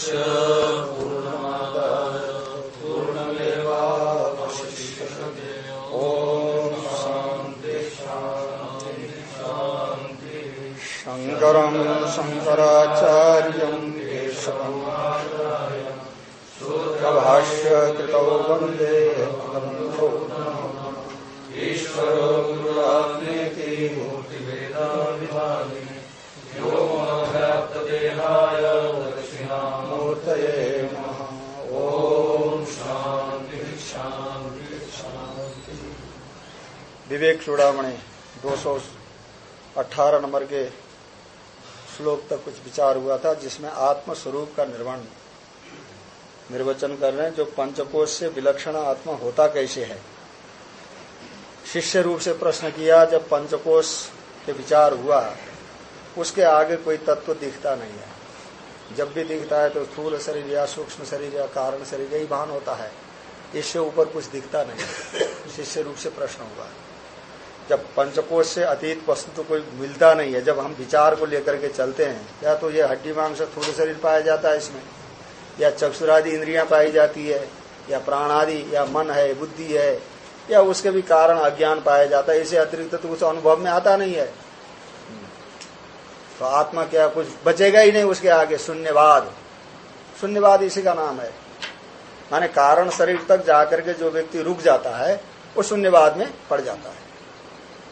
show. विवेक चूड़ामणि, दो सौ अठारह नंबर के श्लोक तक कुछ विचार हुआ था, जिसमें आत्म स्वरूप का निर्माण निर्वचन कर रहे हैं, जो पंचकोश से विलक्षण आत्मा होता कैसे है। शिष्य रूप से प्रश्न किया, जब पंचकोश के विचार हुआ, उसके आगे कोई तत्व दिखता नहीं है। जब भी दिखता है तो स्थूल शरीर या सूक्ष्म शरीर या कारण शरीर, यही भान होता है। इससे ऊपर कुछ दिखता नहीं शिष्य रूप से प्रश्न हुआ। जब पंचकोश से अतीत वस्तु तो कोई मिलता नहीं है, जब हम विचार को लेकर के चलते हैं, या तो ये हड्डी मांग थोड़े शरीर पाया जाता है इसमें, या चक्षुरादि इंद्रियाँ पाई जाती है, या प्राण आदि या मन है, बुद्धि है, या उसके भी कारण अज्ञान पाया जाता है, इसे अतिरिक्त तो उस अनुभव में आता नहीं है। तो आत्मा क्या कुछ बचेगा ही नहीं उसके आगे? शून्यवाद। शून्यवाद इसी का नाम है। माने कारण शरीर तक जाकर के जो व्यक्ति रुक जाता है, वो शून्यवाद में पड़ जाता है।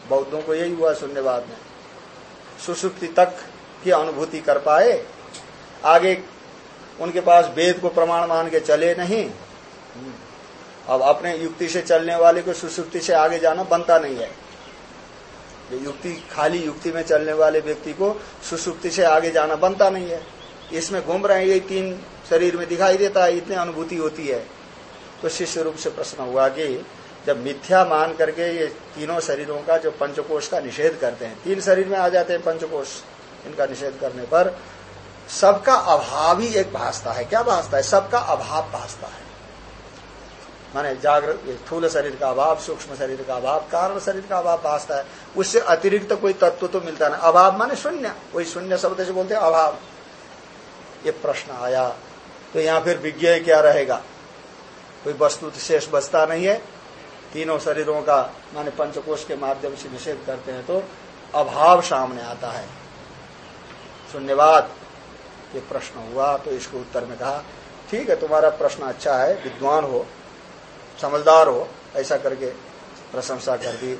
बौद्धों को यही हुआ शून्यवाद में। सुसुप्ति तक की अनुभूति कर पाए। आगे उनके पास वेद को प्रमाण मान के चले नहीं। अब अपने युक्ति से चलने वाले को सुसुप्ति से आगे जाना बनता नहीं है। युक्ति, खाली युक्ति में चलने वाले व्यक्ति को सुसुप्ति से आगे जाना बनता नहीं है। इसमें घूम रहे ये तीन शरीर में दिखाई देता है, इतनी अनुभूति होती है। तो शिष्य रूप से प्रश्न हुआ कि जब मिथ्या मान करके ये तीनों शरीरों का जो पंचकोश का निषेध करते हैं, तीन शरीर में आ जाते हैं पंचकोश, इनका निषेध करने पर सबका अभाव ही एक भासता है। क्या भासता है? सबका अभाव भासता है। माने जागृत स्थूल शरीर का अभाव, सूक्ष्म शरीर का अभाव, कारण शरीर का अभाव भासता है। उससे अतिरिक्त तो कोई तत्व तो मिलता ना अभाव माने शून्य। कोई शून्य शब्द से बोलते अभाव। ये प्रश्न आया। तो यहाँ फिर विज्ञ क्या रहेगा? कोई वस्तु शेष बचता नहीं है। तीनों शरीरों का, माने पंचकोश के माध्यम से निषेध करते हैं तो अभाव सामने आता है। शून्यवाद ये प्रश्न हुआ तो इसको उत्तर में कहा, ठीक है, तुम्हारा प्रश्न अच्छा है, विद्वान हो, समझदार हो, ऐसा करके प्रशंसा कर दी।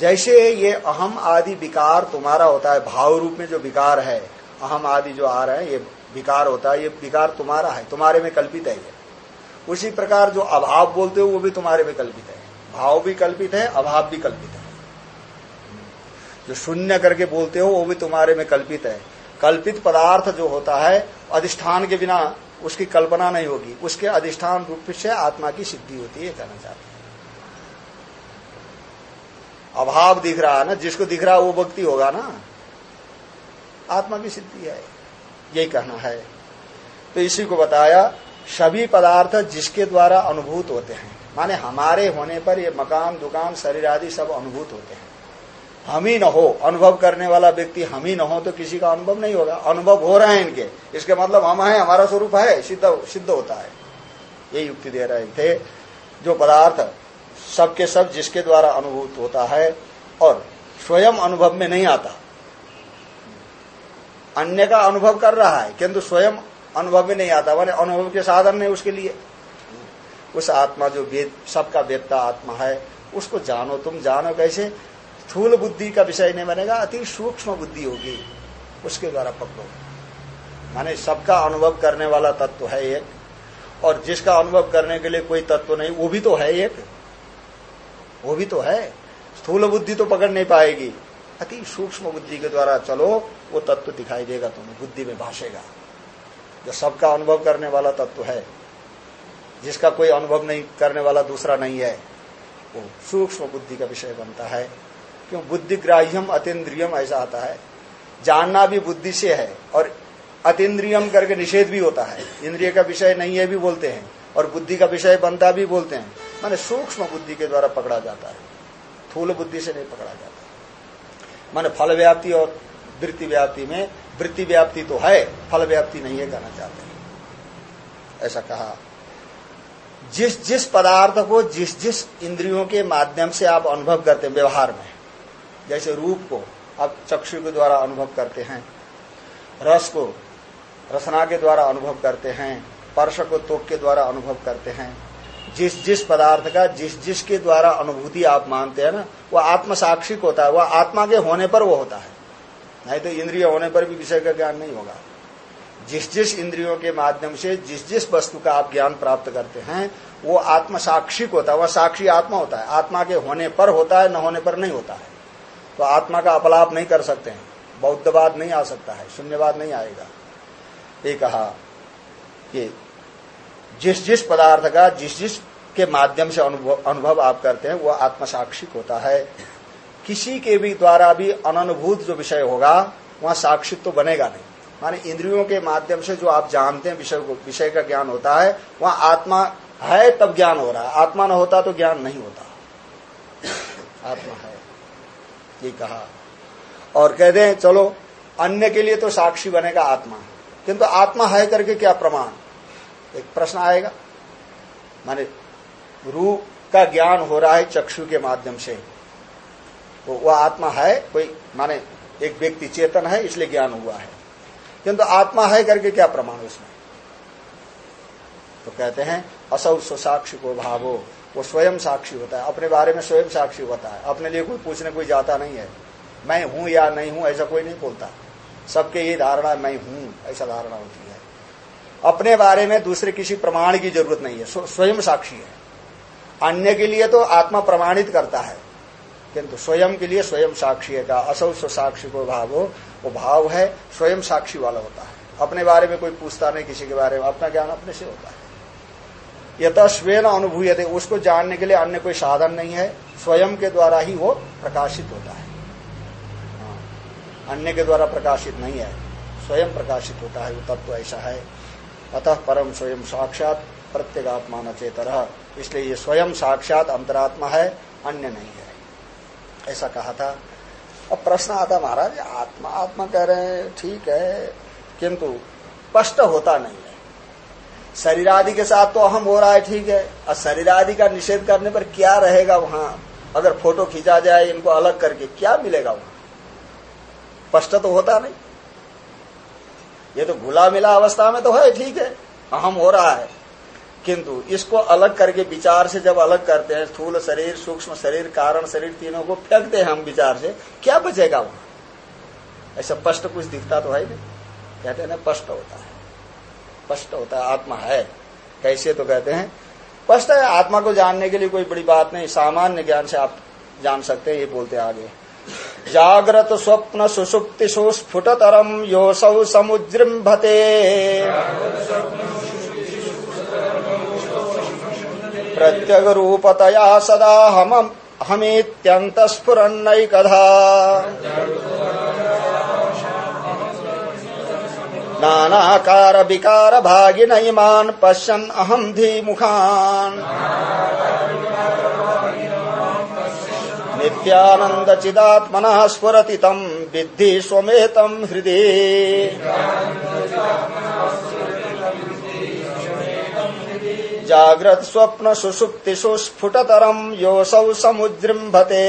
जैसे ये अहम आदि विकार तुम्हारा होता है, भाव रूप में जो विकार है, अहम आदि जो आ रहे हैं, ये विकार होता है, ये विकार तुम्हारा है, तुम्हारे में कल्पित है उसी प्रकार जो अभाव बोलते हो, वो भी तुम्हारे में कल्पित है। भाव भी कल्पित है, अभाव भी कल्पित है। जो शून्य करके बोलते हो, वो भी तुम्हारे में कल्पित है। कल्पित पदार्थ जो होता है, अधिष्ठान के बिना उसकी कल्पना नहीं होगी। उसके अधिष्ठान रूप से आत्मा की सिद्धि होती है कहना चाहते अभाव दिख रहा है ना, जिसको दिख रहा है, वो भक्ति होगा ना। आत्मा की सिद्धि है। यही कहना है। तो इसी को बताया सभी पदार्थ जिसके द्वारा अनुभूत होते हैं। माने हमारे होने पर ये मकान, दुकान, शरीर आदि सब अनुभूत होते हैं। हम ही न हो, अनुभव करने वाला व्यक्ति हम ही न हो तो किसी का अनुभव नहीं होगा। अनुभव हो रहे हैं इनके। इसके मतलब हम है, हमारा स्वरूप है, सिद्ध सिद्ध होता है। ये युक्ति दे रहे थे। जो पदार्थ सबके सब जिसके द्वारा अनुभूत होता है और स्वयं अनुभव में नहीं आता। अन्य का अनुभव कर रहा है, किंतु स्वयं अनुभव में नहीं आता, मैंने अनुभव के साधन नहीं उसके लिए। उस आत्मा जो वेद, सबका वेदता आत्मा है, उसको जानो, तुम जानो कैसे? स्थूल बुद्धि का विषय नहीं बनेगा, अति सूक्ष्म बुद्धि होगी, उसके द्वारा पकड़ो। माने सबका अनुभव करने वाला तत्व है एक, और जिसका अनुभव करने के लिए कोई तत्व नहीं, वो भी तो है एक। वो भी तो है। स्थूल बुद्धि तो पकड़ नहीं पाएगी। अति सूक्ष्म बुद्धि के द्वारा चलो, वो तत्व दिखाई देगा तुम्हें, बुद्धि में भाषेगा। जो सबका अनुभव करने वाला तत्व है, जिसका कोई अनुभव नहीं, करने वाला दूसरा नहीं है, वो सूक्ष्म बुद्धि का विषय बनता है। क्यों? बुद्धिग्राह्यम अतिद्रियम ऐसा आता है। जानना भी बुद्धि से है और अतीन्द्रियम करके निषेध भी होता है। इंद्रिय का विषय नहीं है भी बोलते हैं और बुद्धि का विषय बनता भी बोलते हैं। माने सूक्ष्म बुद्धि के द्वारा पकड़ा जाता है। थूल बुद्धि से नहीं पकड़ा जाता। माने फल व्याप्ति और वृत्ति व्याप्ति में, वृत्ति व्याप्ति तो है, फल व्याप्ति नहीं है कहना चाहते हैं। ऐसा कहा। जिस जिस पदार्थ को, जिस जिस इंद्रियों के माध्यम से आप अनुभव करते हैं, व्यवहार में, जैसे रूप को आप चक्षु के द्वारा अनुभव करते हैं, रस को, रसना के द्वारा अनुभव करते हैं, स्पर्श को तोक के द्वारा अनुभव करते हैं, जिस जिस पदार्थ का, जिस जिस के द्वारा अनुभूति आप मानते हैं ना वह आत्म साक्षिक होता है वह आत्मा के होने पर वो होता है। नहीं तो इंद्रिय होने पर भी विषय का ज्ञान नहीं होगा। जिस जिस इंद्रियों के माध्यम से जिस जिस वस्तु का आप ज्ञान प्राप्त करते हैं, वो आत्म साक्षिक होता है, वह साक्षी आत्मा होता है। आत्मा के होने पर होता है, न होने पर नहीं होता है। तो आत्मा का अपलाप नहीं कर सकते हैं। बौद्धवाद नहीं आ सकता है, शून्यवाद नहीं आएगा। ये कहा कि जिस जिस पदार्थ का जिस जिस के माध्यम से अनुभव अनुभव आप करते हैं वह आत्मसाक्षिक होता है। किसी के भी द्वारा भी अनुभूत जो विषय होगा, वहाँ साक्षिक तो बनेगा नहीं। माने इंद्रियों के माध्यम से जो आप जानते हैं विषय को, विषय का ज्ञान होता है, वहाँ आत्मा है तब ज्ञान हो रहा है। आत्मा न होता तो ज्ञान नहीं होता। आत्मा है। ये कहा। और कहते हैं, चलो, अन्य के लिए तो साक्षी बनेगा आत्मा। किंतु आत्मा है करके क्या प्रमाण? एक प्रश्न आएगा। माने रू का ज्ञान हो रहा है चक्षु के माध्यम से। वो वह आत्मा है, कोई, माने एक व्यक्ति चेतन है, इसलिए ज्ञान हुआ है। किंतु आत्मा है करके क्या प्रमाण उसमें? तो कहते हैं, असौ साक्षी को भावो, वो स्वयं साक्षी होता है। अपने बारे में स्वयं साक्षी होता है। अपने लिए कोई पूछने कोई जाता नहीं है। मैं हूँ या नहीं हूँ, ऐसा कोई नहीं बोलता। सबके ये धारणा मैं हूँ, ऐसा धारणा होती है। अपने बारे में दूसरे किसी प्रमाण की ज़रूरत नहीं है। स्वयं साक्षी है। अन्य के लिए तो आत्मा प्रमाणित करता है। किंतु स्वयं के लिए स्वयं साक्षी का असौ साक्षी को भाव हो वो भाव है, स्वयं साक्षी वाला होता है। अपने बारे में कोई पूछता नहीं किसी के बारे में, अपना ज्ञान अपने से होता है। यथ स्वेन अनुभूय थे उसको जानने के लिए अन्य कोई साधन नहीं है, स्वयं के द्वारा ही वो प्रकाशित होता हाँ। अन्य के द्वारा प्रकाशित नहीं है, स्वयं प्रकाशित होता है, वो तत्व ऐसा है। अतः परम स्वयं साक्षात प्रत्येगात्मा न चेतर इसलिए ये स्वयं साक्षात अंतरात्मा है, अन्य नहीं है। ऐसा कहा था। अब प्रश्न आता महाराज, आत्मा आत्मा कह रहे हैं, ठीक है, किंतु स्पष्ट होता नहीं है। शरीर आदि के साथ तो अहम हो रहा है, ठीक है, और शरीर आदि का निषेध करने पर क्या रहेगा वहाँ? अगर फ़ोटो खींचा जाए, इनको अलग करके क्या मिलेगा वहाँ? स्पष्ट तो होता नहीं। ये तो घुला मिला अवस्था में तो है, ठीक है, अहम हो रहा है। किंतु इसको अलग करके विचार से जब अलग करते हैं, स्थूल शरीर, सूक्ष्म शरीर, कारण शरीर तीनों को फेंकते हैं हम विचार से, क्या बचेगा वहाँ? ऐसा स्पष्ट कुछ दिखता तो है कहते हैं ना, स्पष्ट होता है। स्पष्ट होता है, आत्मा है। कैसे तो कहते हैं, स्पष्ट है, आत्मा को जानने के लिए कोई बड़ी बात नहीं, सामान्य ज्ञान से आप जान सकते हैं, ये बोलते आगे। जागृत स्वप्न सुषुप्तिषु स्फुटतरम योऽसौ समुजृम्भते प्रत्यगरूपतया सदा हम हमीत्यन्तस्फुरन्नैकधा। नानाकार विकार भागिन इमान् पश्यन् अहम् धीमुखान्। नित्यानंद चिदात्मना स्फुरति तम, विद्धि स्वमेतम हृदय जाग्रत स्वप्न सुषुप्तिषु स्फुटतरम योऽसौ समुजृम्भते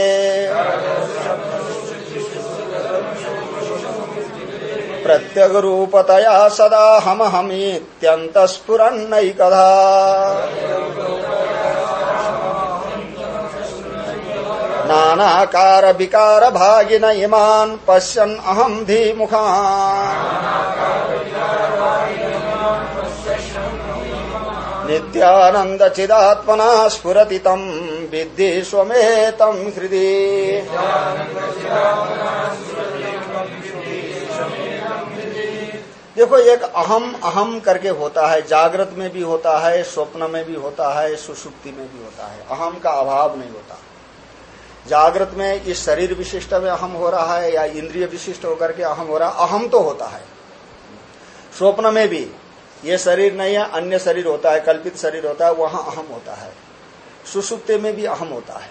प्रत्यगरूपतया सदा हम हमीत्यन्तस्फुरन्नैकधा नानाकार विकार भागिन इमान पश्यन् अहम धीमुखा नित्यानंद चिदात्मना स्फुरति तम विद्धि स्वमेतम हृदय देखो, एक अहम अहम करके होता है, जागृत में भी होता है, स्वप्न में भी होता है, सुसुप्ति में भी होता है। अहम का अभाव नहीं होता। जागृत में इस शरीर विशिष्ट में अहम हो रहा है या इंद्रिय विशिष्ट होकर के अहम हो रहा अहम तो होता है। स्वप्न में भी ये शरीर नहीं है, अन्य शरीर होता है, कल्पित शरीर होता है, वहाँ अहम होता है। सुसुप्ति में भी अहम होता है।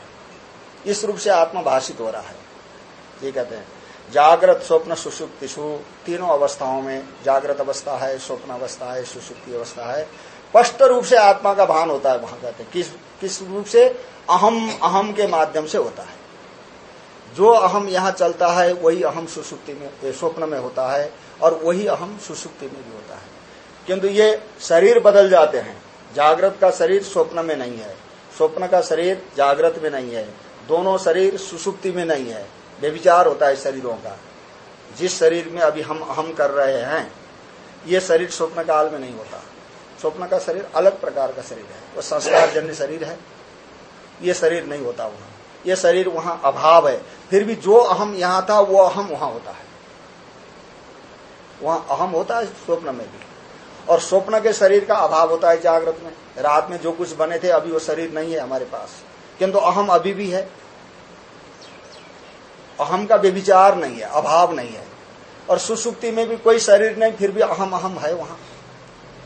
इस रूप से आत्मा भाषित हो रहा है। ये कहते हैं, जागृत स्वप्न सुसुप्ति सु तीनों अवस्थाओं में जागृत अवस्था है, स्वप्न अवस्था है, सुसुप्ति अवस्था है। स्पष्ट रूप से आत्मा का भान होता है, वहाँ कहते हैं। किस किस रूप से? अहम अहम के माध्यम से होता है। जो अहम यहाँ चलता है, वही अहम सुसुप्ति में स्वप्न में होता है, और वही अहम सुसुप्ति में भी होता है। किंतु ये शरीर बदल जाते हैं। जागृत का शरीर स्वप्न में नहीं है। स्वप्न का शरीर जागृत में नहीं है। दोनों शरीर सुसुप्ति में नहीं है। बेविचार होता है शरीरों का। जिस शरीर में अभी हम अहम कर रहे हैं, ये शरीर स्वप्न काल में नहीं होता। स्वप्न का शरीर अलग प्रकार का शरीर है। वो संस्कार जन्य शरीर है। ये शरीर नहीं होता वहाँ। ये शरीर वहाँ अभाव है। फिर भी जो अहम यहाँ था, वो अहम वहाँ होता है। वहाँ अहम होता है स्वप्न में भी। और स्वप्न के शरीर का अभाव होता है जागृत में। रात में जो कुछ बने थे अभी वो शरीर नहीं है हमारे पास। किंतु अहम अभी भी है। अहम का व्यभिचार नहीं है अभाव नहीं है। और सुसुप्ति में भी कोई शरीर नहीं फिर भी अहम अहम है वहाँ।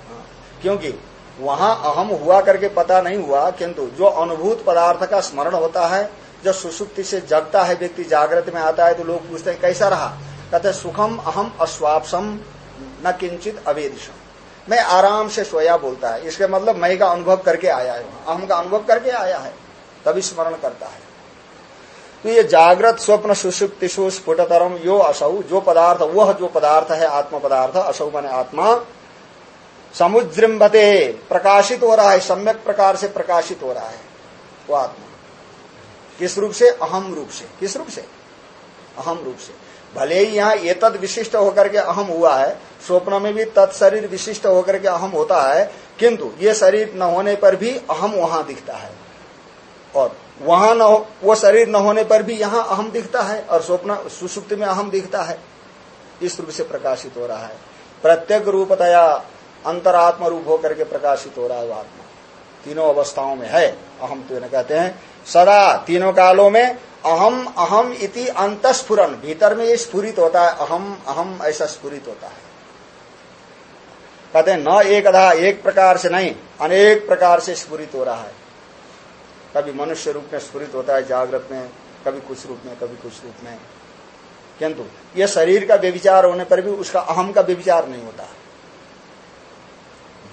हाँ, क्योंकि वहाँ अहम हुआ करके पता नहीं हुआ किंतु जो अनुभूत पदार्थ का स्मरण होता है जब सुसुप्ति से जगता है व्यक्ति जागृत में आता है तो लोग पूछते हैं कैसा रहा? कहते सुखम अहम अश्वापसम न किंचित अवेदिशम। मैं आराम से सोया बोलता है। इसके मतलब मैं का अनुभव करके आया है। अहम का अनुभव करके आया है। तभी स्मरण करता है। तो ये जागृत स्वप्न सुषुप्ति स्फुटतरम यो असौ, जो पदार्थ, वह जो पदार्थ है, आत्म पदार्थ, असौ माने आत्मा, समुद्रिम्भते, प्रकाशित हो रहा है, सम्यक प्रकार से प्रकाशित हो रहा है, वो आत्मा। किस रूप से? अहम रूप से। किस रूप से? अहम रूप से। भले ही यहाँ ये तद विशिष्ट होकर के अहम हुआ है, स्वप्न में भी तत्शरीर विशिष्ट होकर के अहम होता है, किंतु ये शरीर न होने पर भी अहम वहाँ दिखता है। और वहाँ न वो शरीर न होने पर भी यहाँ अहम दिखता है और स्वप्न, सुसुप्ति में अहम दिखता है। इस रूप से प्रकाशित हो रहा है। प्रत्येक रूपतया अंतरात्म रूप होकर के प्रकाशित हो रहा है आत्मा। तीनों अवस्थाओं में है, अहम तो कहते हैं। सदा तीनों कालों में अहम अहम इति अंतस्फुरन। भीतर में ये स्फुरित होता है, अहम अहम ऐसा स्फुरित होता है। कहते न एक अधा एक प्रकार से नहीं, अनेक प्रकार से स्फुरित हो रहा है। कभी मनुष्य रूप में स्फुरित होता है, जागृत में, कभी कुछ रूप में, कभी कुछ रूप में। किंतु ये शरीर का व्यविचार होने पर भी उसका अहम का व्यविचार नहीं होता।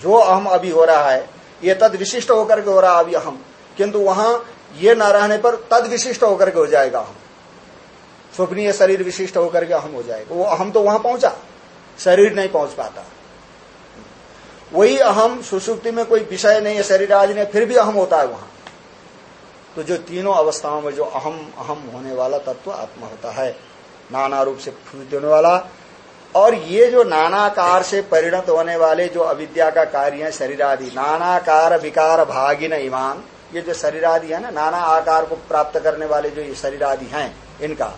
जो अहम अभी हो रहा है, ये तद विशिष्ट होकर के हो रहा है अभी अहम। किंतु वहाँ ये न रहने पर तद विशिष्ट होकर के हो जाएगा हम। स्वप्नीय शरीर विशिष्ट होकर के अहम हो जाएगा। वो अहम तो वहाँ पहुँचा, शरीर नहीं पहुँच पाता। वही अहम सुसुप्ति में कोई विषय नहीं है, शरीर आदि नहीं, फिर भी अहम होता है वहाँ। तो जो तीनों अवस्थाओं में जो अहम अहम होने वाला तत्व आत्मा होता है, नाना रूप से फूट देने वाला। और ये जो नानाकार से परिणत होने वाले जो अविद्या का कार्य है, शरीर आदि, नानाकार विकार भागिन ईमान ये जो शरीर आदि है ना, नाना आकार को प्राप्त करने वाले जो ये शरीर आदि हैं, इनका।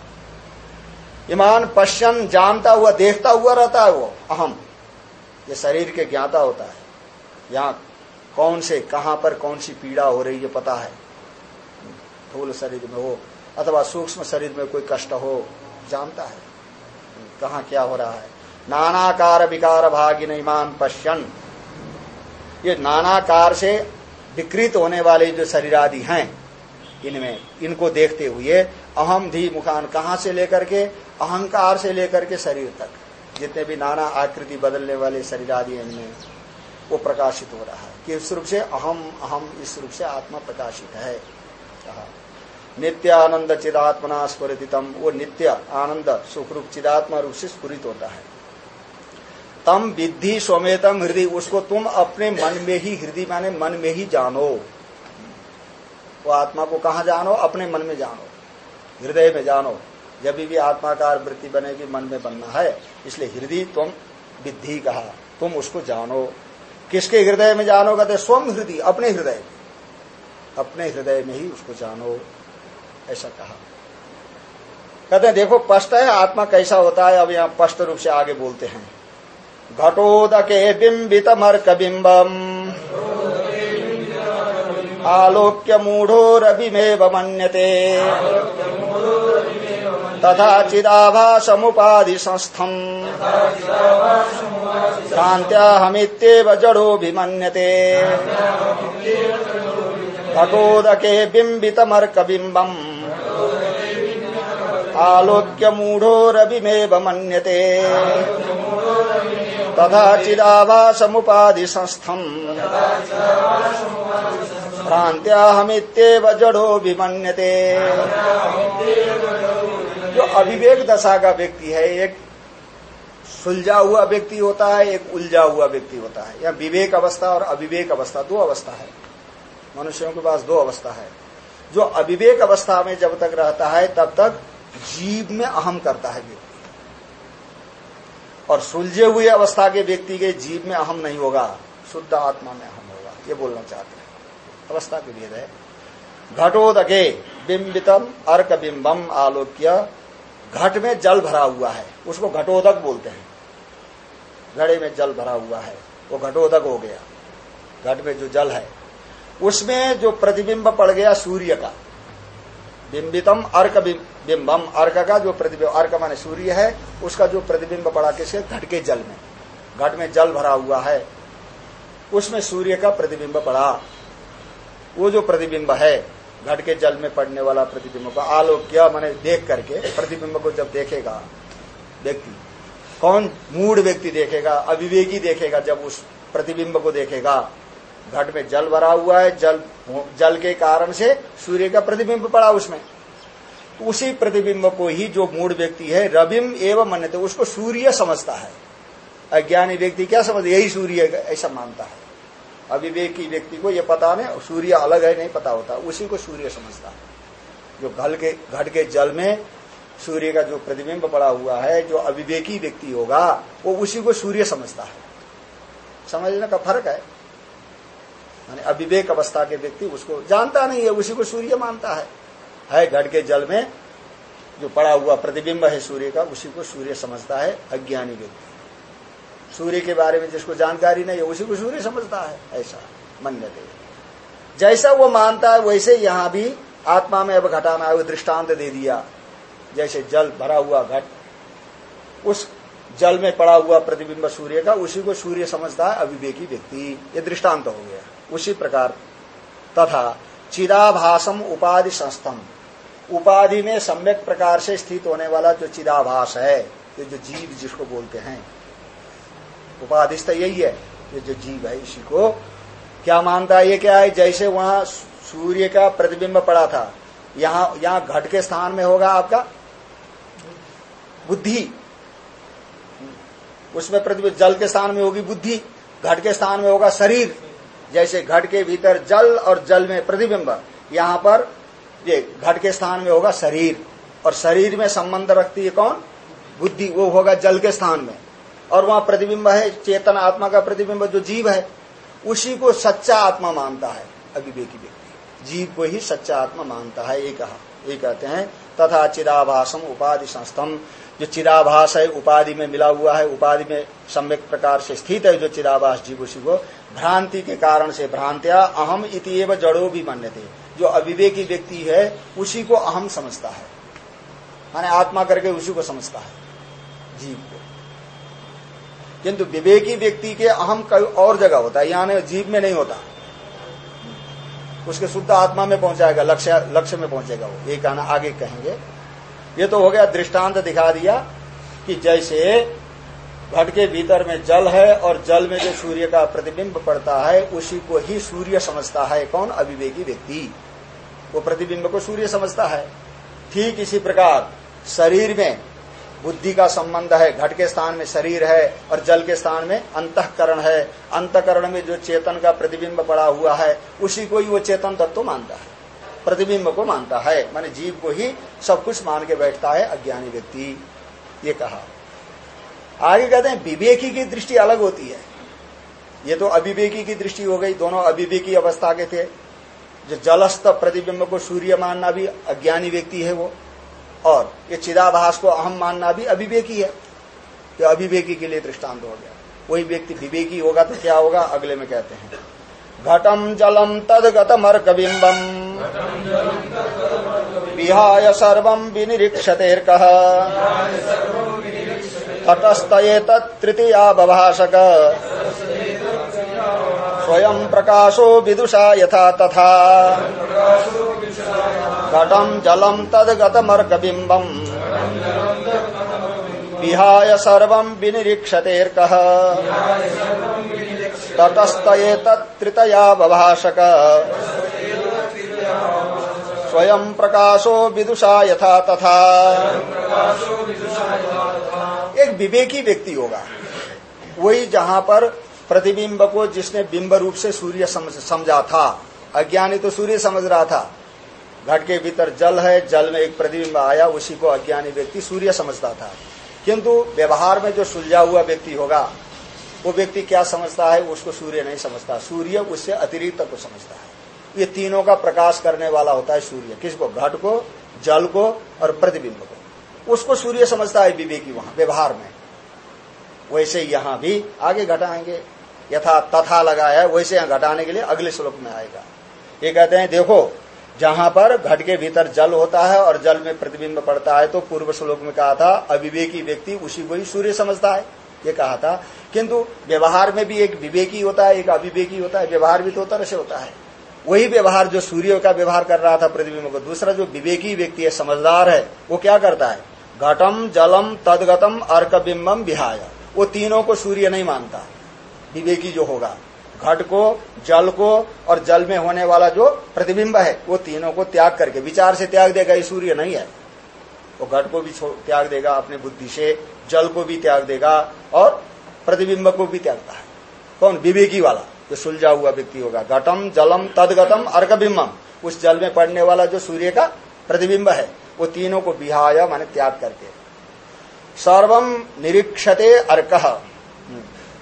ईमान पश्चन जानता हुआ, देखता हुआ रहता है वो, अहम। ये शरीर के ज्ञाता होता है। यहाँ कौन से, कहाँ पर कौन सी पीड़ा हो रही है पता है। थूल शरीर में हो, अथवा सूक्ष्म शरीर में कोई कष्ट हो, जानता है। कहा क्या हो रहा है। नानाकार विकार भागिन ईमान पश्चन ये नानाकार से विकृत होने वाले जो शरीर आदि हैं, इनमें, इनको देखते हुए अहम धी मुखान कहा से लेकर के, अहंकार से लेकर के शरीर तक, जितने भी नाना आकृति बदलने वाले शरीर आदि इनमें, वो प्रकाशित हो रहा है। कि इस रूप से? अहम अहम इस रूप से आत्मा प्रकाशित है। कहा नित्य आनंद चिदात्मना स्फुरितम वो नित्य, आनंद, सुखरूप चिदात्मा रूप से स्फुरित होता है। तम विद्धि स्वमेतम हृदय, उसको तुम अपने मन में ही हृदय, माने मन में ही जानो। वो आत्मा को कहा जानो? अपने मन में जानो। हृदय में जानो। जब भी आत्माकार वृत्ति बनेगी, मन में बनना है। इसलिए हृदय तुम विद्धि कहा। तुम उसको जानो। किसके हृदय में जानो? कहते स्वम हृदय, अपने हृदय। में अपने हृदय में ही उसको जानो। ऐसा कहा। कहते देखो, स्पष्ट है, आत्मा कैसा होता है? अब यहाँ स्पष्ट रूप से आगे बोलते हैं। घटोदके बिंबित मर्क बिंबम आलोक्य मूढ़ोरभिमेव मन्यते तथा चिदाभासमुपाधि संस्थम भ्रान्त्याहमित्येव जडोऽभिमन्यते। घटोदके बिंबितमर्कबिम्बम् आलोक्य मूढ़ोरभिमेव मन्यते तथा चिदाभासमुपाधि संस्थम भ्रांत्याहमित्येव जड़ो विमन्यते जो अविवेक दशा का व्यक्ति है, एक सुलझा हुआ व्यक्ति होता है, एक उलझा हुआ व्यक्ति होता है। या विवेक अवस्था और अविवेक अवस्था दो अवस्था है। मनुष्यों के पास दो अवस्था है। जो अविवेक अवस्था में जब तक रहता है, तब तक जीव में अहम करता है व्यक्ति। और सुलझे हुए अवस्था के व्यक्ति के जीव में अहम नहीं होगा, शुद्ध आत्मा में अहम होगा, ये बोलना चाहते हैं। अवस्था के भेद है। घटोदके, बिंबितम अर्क बिंबम आलोक्य, घट में जल भरा हुआ है, उसको घटोदक बोलते हैं। घड़े में जल भरा हुआ है, वो घटोदक हो गया। घट में जो जल है, उसमें जो प्रतिबिंब पड़ गया सूर्य का बिंबितम अर्क बिंबम। अर्क का जो प्रतिबिंब, अर्क माने सूर्य है, उसका जो प्रतिबिंब पड़ा किसके घट के जल में, घट में जल भरा हुआ है, उसमें सूर्य का प्रतिबिंब पड़ा। वो जो प्रतिबिंब है, घट के जल में पड़ने वाला प्रतिबिंब का आलोक्य मैंने देख करके, प्रतिबिंब को जब देखेगा, व्यक्ति, कौन मूड व्यक्ति देखेगा, अविवेकी देखेगा जब उस प्रतिबिंब को देखेगा घट में जल भरा हुआ है, जल जल के कारण से सूर्य का प्रतिबिंब पड़ा उसमें। तो उसी प्रतिबिंब को ही जो मूड व्यक्ति है, रविम एवं मन्यते, उसको सूर्य समझता है। अज्ञानी व्यक्ति क्या समझ? यही सूर्य ऐसा मानता है। अविवेकी व्यक्ति को यह पता नहीं, सूर्य अलग है, नहीं पता होता, उसी को सूर्य समझता है। जो घल के, घट के जल में सूर्य का जो प्रतिबिंब पड़ा हुआ है, जो अविवेकी व्यक्ति होगा, वो उसी को सूर्य समझता है। समझने का फ़र्क है। माने अविवेक अवस्था के व्यक्ति उसको जानता नहीं है, उसी को सूर्य मानता है। है घट के जल में जो पड़ा हुआ प्रतिबिंब है सूर्य का, उसी को सूर्य समझता है, अज्ञानी व्यक्ति। सूर्य के बारे में जिसको जानकारी नहीं है, उसी को सूर्य समझता है, ऐसा मन्यते जैसा वो मानता है, वैसे यहाँ भी आत्मा में अब घटाना है, वो दृष्टांत दे दिया। जैसे जल भरा हुआ घट, उस जल में पड़ा हुआ प्रतिबिंब सूर्य का, उसी को सूर्य समझता है अविवेकी व्यक्ति। ये दृष्टांत हो गया। उसी प्रकार तथा चिदाभासम उपाधि संस्थम। उपाधि में सम्यक प्रकार से स्थित होने वाला जो चिदाभास है, ये जो जीव जिसको बोलते हैं, उपाधिस्थ यही है, ये जो जीव है इसी को क्या मानता है, ये क्या है, जैसे वहाँ सूर्य का प्रतिबिंब पड़ा था, यहाँ यहाँ घट के स्थान में होगा आपका? बुद्धि। उसमें प्रतिबिंब जल के स्थान में होगी बुद्धि, घट के स्थान में होगा शरीर। जैसे घट के भीतर जल और जल में प्रतिबिंब, यहाँ पर ये घट के स्थान में होगा शरीर, और शरीर में संबंध रखती है कौन? बुद्धि, वो होगा जल के स्थान में। और वहाँ प्रतिबिंब है, चेतन आत्मा का प्रतिबिंब जो जीव है, उसी को सच्चा आत्मा मानता है, अविवेकी व्यक्ति। जीव को ही सच्चा आत्मा मानता है, ये कहा, ये कहते हैं, तथा चिदाभासम उपाधि संस्थम। जो चिदाभास है, उपाधि में मिला हुआ है, उपाधि में सम्यक प्रकार से स्थित है, जो चिदाभास जीव, उसी को भ्रांति के कारण से भ्रांतिया अहम इतिव जड़ो भी मान्य थे जो अविवेकी व्यक्ति है, उसी को अहम समझता है। माने आत्मा करके उसी को समझता है, जीव को। किंतु विवेकी व्यक्ति के अहम और जगह होता है यहाँ जीव में नहीं होता। उसके शुद्ध आत्मा में पहुंचाएगा, लक्ष्य लक्ष्य में पहुंचेगा वो। ये कहना आगे कहेंगे। ये तो हो गया दृष्टांत दिखा दिया कि जैसे घट के भीतर में जल है और जल में जो सूर्य का प्रतिबिंब पड़ता है, उसी को ही सूर्य समझता है। कौन? अविवेकी व्यक्ति। वो प्रतिबिंब को सूर्य समझता है। ठीक इसी प्रकार, शरीर में बुद्धि का संबंध है। घट के स्थान में शरीर है और जल के स्थान में अंतकरण है। अंतकरण में जो चेतन का प्रतिबिंब पड़ा हुआ है, उसी को ही वो चेतन तत्व मानता है। प्रतिबिंब को मानता है। माने जीव को ही सब कुछ मान के बैठता है अज्ञानी व्यक्ति। ये कहा। आगे कहते हैं, विवेकी की दृष्टि अलग होती है। ये तो अविवेकी की दृष्टि हो गई, दोनों अविवेकी अवस्था के थे। जो जलस्त प्रतिबिंब को सूर्य मानना भी अज्ञानी व्यक्ति है वो, और ये चिदाभास को अहम मानना भी अभिवेकी है। ये अभिवेकी के लिए दृष्टांत हो गया। वही व्यक्ति विवेकी होगा तो क्या होगा, अगले में कहते हैं। घटम जलम तदगतमर्क बिंबम विहाय सर्व विनिरीक्षतेर्क। तटस्थये तृतीया बभाषक। स्वयं प्रकाशो विदुषा यथा तथा। घटम जलम तदगतमर्क बिंबम विहाय सर्व विनिरीक्षतेर्क। ततस्त तृतया बभाषक। स्वयं प्रकाशो विदुषा यथा तथा। एक विवेकी व्यक्ति होगा। वही जहाँ पर प्रतिबिंब को जिसने बिंब रूप से सूर्य समझा था। अज्ञानी तो सूर्य समझ रहा था। घट के भीतर जल है, जल में एक प्रतिबिंब आया, उसी को अज्ञानी व्यक्ति सूर्य समझता था। किंतु व्यवहार में जो सुलझा हुआ व्यक्ति होगा, वो व्यक्ति क्या समझता है? उसको सूर्य नहीं समझता। सूर्य उससे अतिरिक्त को समझता है। ये तीनों का प्रकाश करने वाला होता है सूर्य। किसको? घट को, जल को और प्रतिबिंब को। उसको सूर्य समझता है विवेकी वहाँ, व्यवहार में। वैसे यहाँ भी आगे घटाएँगे। यथा तथा लगाया है, वैसे यहाँ घटाने के लिए अगले श्लोक में आएगा। ये कहते हैं, देखो, जहाँ पर घट के भीतर जल होता है और जल में प्रतिबिंब पड़ता है तो पूर्व श्लोक में कहा था, अविवेकी व्यक्ति उसी को ही सूर्य समझता है। ये कहा था, किंतु व्यवहार में भी एक विवेकी होता है, एक अविवेकी होता है, व्यवहार भी तो तरह से होता है। वही व्यवहार जो सूर्य का व्यवहार कर रहा था प्रतिबिंब को, दूसरा जो विवेकी व्यक्ति है, समझदार है, वो क्या करता है? घटम जलम तदगतम अर्क बिंबम विहाय। वो तीनों को सूर्य नहीं मानता। विवेकी जो होगा। घट को, जल को और जल में होने वाला जो प्रतिबिंब है, वो तीनों को त्याग करके, विचार से त्याग देगा, ये सूर्य नहीं है। वो घट को भी त्याग देगा, अपने बुद्धि से, जल को भी त्याग देगा और प्रतिबिंब को भी त्यागता है। कौन? विवेकी वाला, जो सुलझा हुआ व्यक्ति होगा। घटम जलम तदगतम अर्कबिम्बम उस जल में पड़ने वाला जो सूर्य का प्रतिबिंब है वो तीनों को बिहाय माने त्याग करके। सर्वम निरीक्षते अर्क।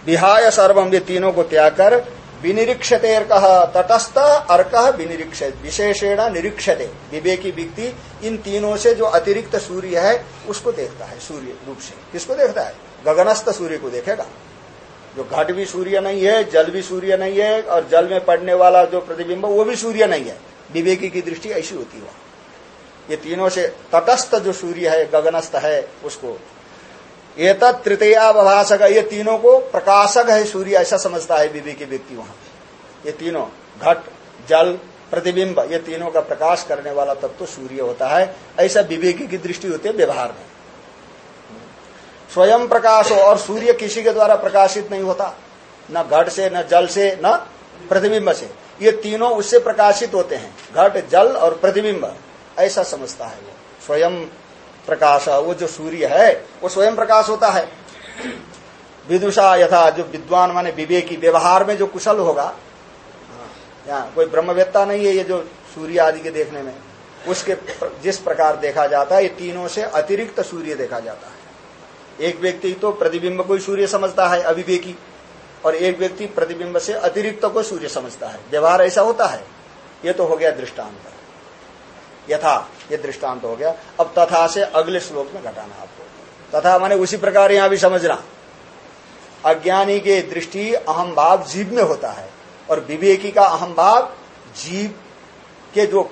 बिहाय सर्वम ये तीनों को त्याग कर, विनिरीक्षते अर्क, तटस्थ अर्क विनिरीक्ष, विशेषेण निरीक्षते। विवेकी व्यक्ति इन तीनों से जो अतिरिक्त सूर्य है, उसको देखता है, सूर्य रूप से। किसको देखता है? गगनस्थ सूर्य को देखेगा। जो घट भी सूर्य नहीं है, जल भी सूर्य नहीं है, और जल में पड़ने वाला जो प्रतिबिंब, वो भी सूर्य नहीं है। विवेकी की दृष्टि ऐसी होती है। ये तीनों से तटस्थ जो सूर्य है, गगनस्थ है, उसको। ये तृतीया भाषक ये तीनों को प्रकाशक है सूर्य, ऐसा समझता है विवेकी व्यक्ति वहाँ ये तीनों, घट, जल, प्रतिबिंब, ये तीनों का प्रकाश करने वाला तत्व तो सूर्य होता है। ऐसा विवेकी की दृष्टि होती है व्यवहार में। स्वयं प्रकाश हो और सूर्य किसी के द्वारा प्रकाशित नहीं होता। न घट से, न जल से, न प्रतिबिंब से। ये तीनों उससे प्रकाशित होते हैं। घट, जल, और प्रतिबिंब। ऐसा समझता है वो। स्वयं प्रकाश, वो जो सूर्य है, वो स्वयं प्रकाश होता है। विदुषा यथा जो विद्वान माने विवेकी, व्यवहार में जो कुशल होगा यहाँ कोई ब्रह्मवेत्ता नहीं है ये जो सूर्य आदि के देखने में। उसके जिस प्रकार देखा जाता है, ये तीनों से अतिरिक्त सूर्य देखा जाता है। एक व्यक्ति तो प्रतिबिंब को सूर्य समझता है, अविवेकी, और एक व्यक्ति प्रतिबिंब से अतिरिक्त को सूर्य समझता है। व्यवहार ऐसा होता है। ये तो हो गया दृष्टांत। यथा, ये दृष्टांत हो गया। अब तथा से अगले श्लोक में घटाना आपको। तथा माने उसी प्रकार यहाँ भी समझना। अज्ञानी के दृष्टि अहम भाव जीव में होता है, और विवेकी का अहम भाव जीव के जो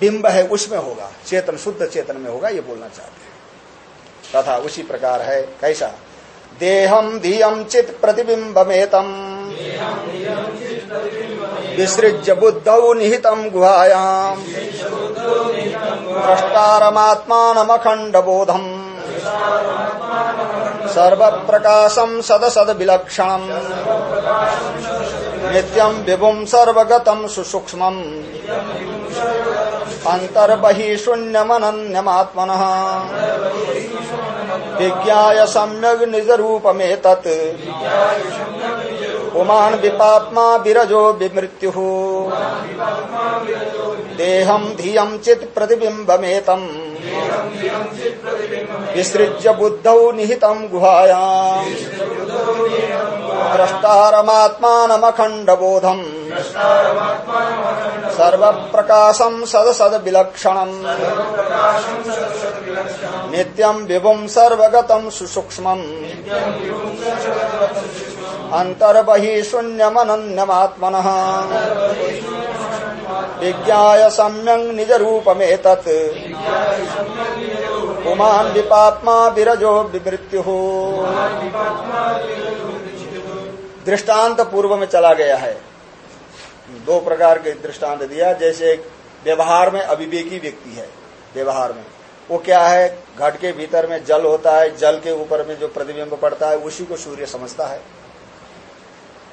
बिंब है उसमें होगा। चेतन, शुद्ध चेतन में होगा, ये बोलना चाहते हैं। तथा उसी प्रकार है, कैसा? देहम धियम चित प्रतिबिंबमेतम। विसृज्य बुद्धौ निहितम गुहायाम द्रष्टारमात्मानमखण्डबोधम् सर्वप्रकाशम् सदसद्विलक्षणम् नित्यम् विभुम् सर्वगतम् सुसूक्ष्मम् अन्तर्बहिः शून्यमनन्यमात्मनः विज्ञाय सम्यग् निजरूपमेतत् पुमान् विपात्मा विरजो विमृत्यु। देहम धियम चित प्रतिबिंबमेतम विसृज्य बुद्धौ निहितम गुहायाम। द्रष्टारमात्मानमखण्डबोधम। सर्वप्रकाशम सदसद विलक्षणम नित्यम विभुम सर्वगतम सुसूक्ष्मम्। अंतर्बहि शून्यमनन्यमात्मनः विज्ञाय सम्यंग निज रूपमेतत् पुमान विपात्मा विरजो विमृत्यु। दृष्टांत पूर्व में चला गया है। दो प्रकार के दृष्टांत दिया। जैसे एक व्यवहार में अविवेकी व्यक्ति है, व्यवहार में। वो क्या है? घट के भीतर में जल होता है, जल के ऊपर में जो प्रतिबिंब पड़ता है, उसी को सूर्य समझता है।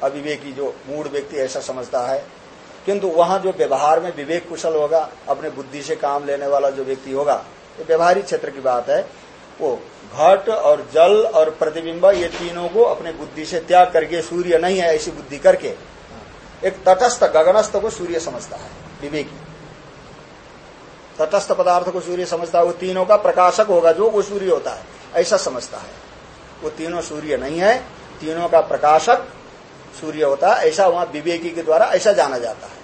अविवेकी जो मूड व्यक्ति ऐसा समझता है। किंतु वहाँ जो व्यवहार में विवेक कुशल होगा, अपने बुद्धि से काम लेने वाला जो व्यक्ति होगा, ये व्यवहारिक क्षेत्र की बात है। वो घट और जल और प्रतिबिंब, ये तीनों को अपने बुद्धि से त्याग करके सूर्य नहीं है, ऐसी बुद्धि करके। एक तटस्थ, गगनस्थ को सूर्य समझता है, विवेकी। तटस्थ पदार्थ को सूर्य समझता है, वो तीनों का प्रकाशक होगा, जो वो सूर्य होता है, ऐसा समझता है। वो तीनों सूर्य नहीं है, तीनों का प्रकाशक सूर्य होता है ऐसा वहाँ विवेकी के द्वारा ऐसा जाना जाता है।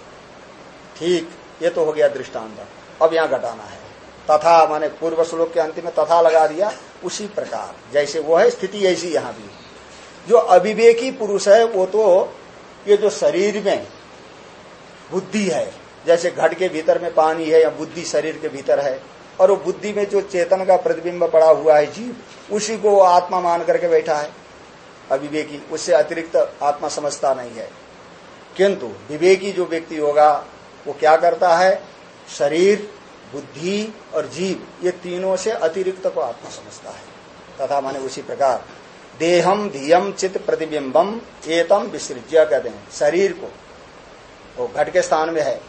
ठीक, ये तो हो गया दृष्टांत। अब यहाँ घटाना है। तथा माने पूर्व श्लोक के अंत में तथा लगा दिया, उसी प्रकार। जैसे वो है, स्थिति ऐसी यहाँ भी। जो अविवेकी पुरुष है, वो तो ये जो शरीर में बुद्धि है, जैसे घट के भीतर में पानी है या बुद्धि शरीर के भीतर है, और वो बुद्धि में जो चेतन का प्रतिबिंब पड़ा हुआ है, जीव, उसी को वो आत्मा मान करके बैठा है। अविवेकी, उससे अतिरिक्त आत्मा समझता नहीं है। किंतु विवेकी जो व्यक्ति होगा, वो क्या करता है? शरीर, बुद्धि और जीव, ये तीनों से अतिरिक्त को आत्मा समझता है। तथा माने उसी प्रकार, देहम धियम चित प्रतिबिंबम एतम विसृज्य कहते हैं। शरीर को, वो घट के स्थान में है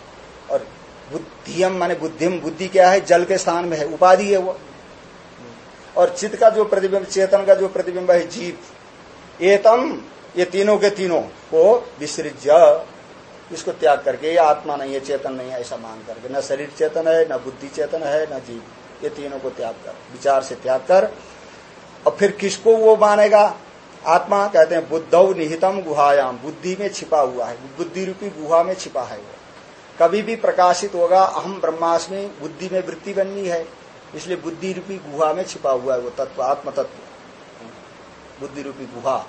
और बुद्धियम माने बुद्धिम, बुद्धि क्या है? जल के स्थान में है, उपाधि है वो। और चित्त का जो प्रतिबिंब, चेतन का जो प्रतिबिंब है, जीव। एतम, ये तीनों के तीनों को विसृज्य। इसको त्याग करके ये आत्मा नहीं है, चेतन नहीं है, ऐसा मान करके। न शरीर चेतन है, न बुद्धि चेतन है, न जीव। ये तीनों को त्याग कर, विचार से त्याग कर। और फिर किसको वो मानेगा? आत्मा, कहते हैं, बुद्धौ निहितम गुहायाम। बुद्धि में छिपा हुआ है। बुद्धि रूपी गुहा में छिपा है वो। कभी भी प्रकाशित होगा, अहम ब्रह्मास्मि, बुद्धि में वृत्ति बननी है। इसलिए बुद्धि रूपी गुहा में छिपा हुआ है वो तत्व आत्म तत्व बुद्धि रूपी गुहा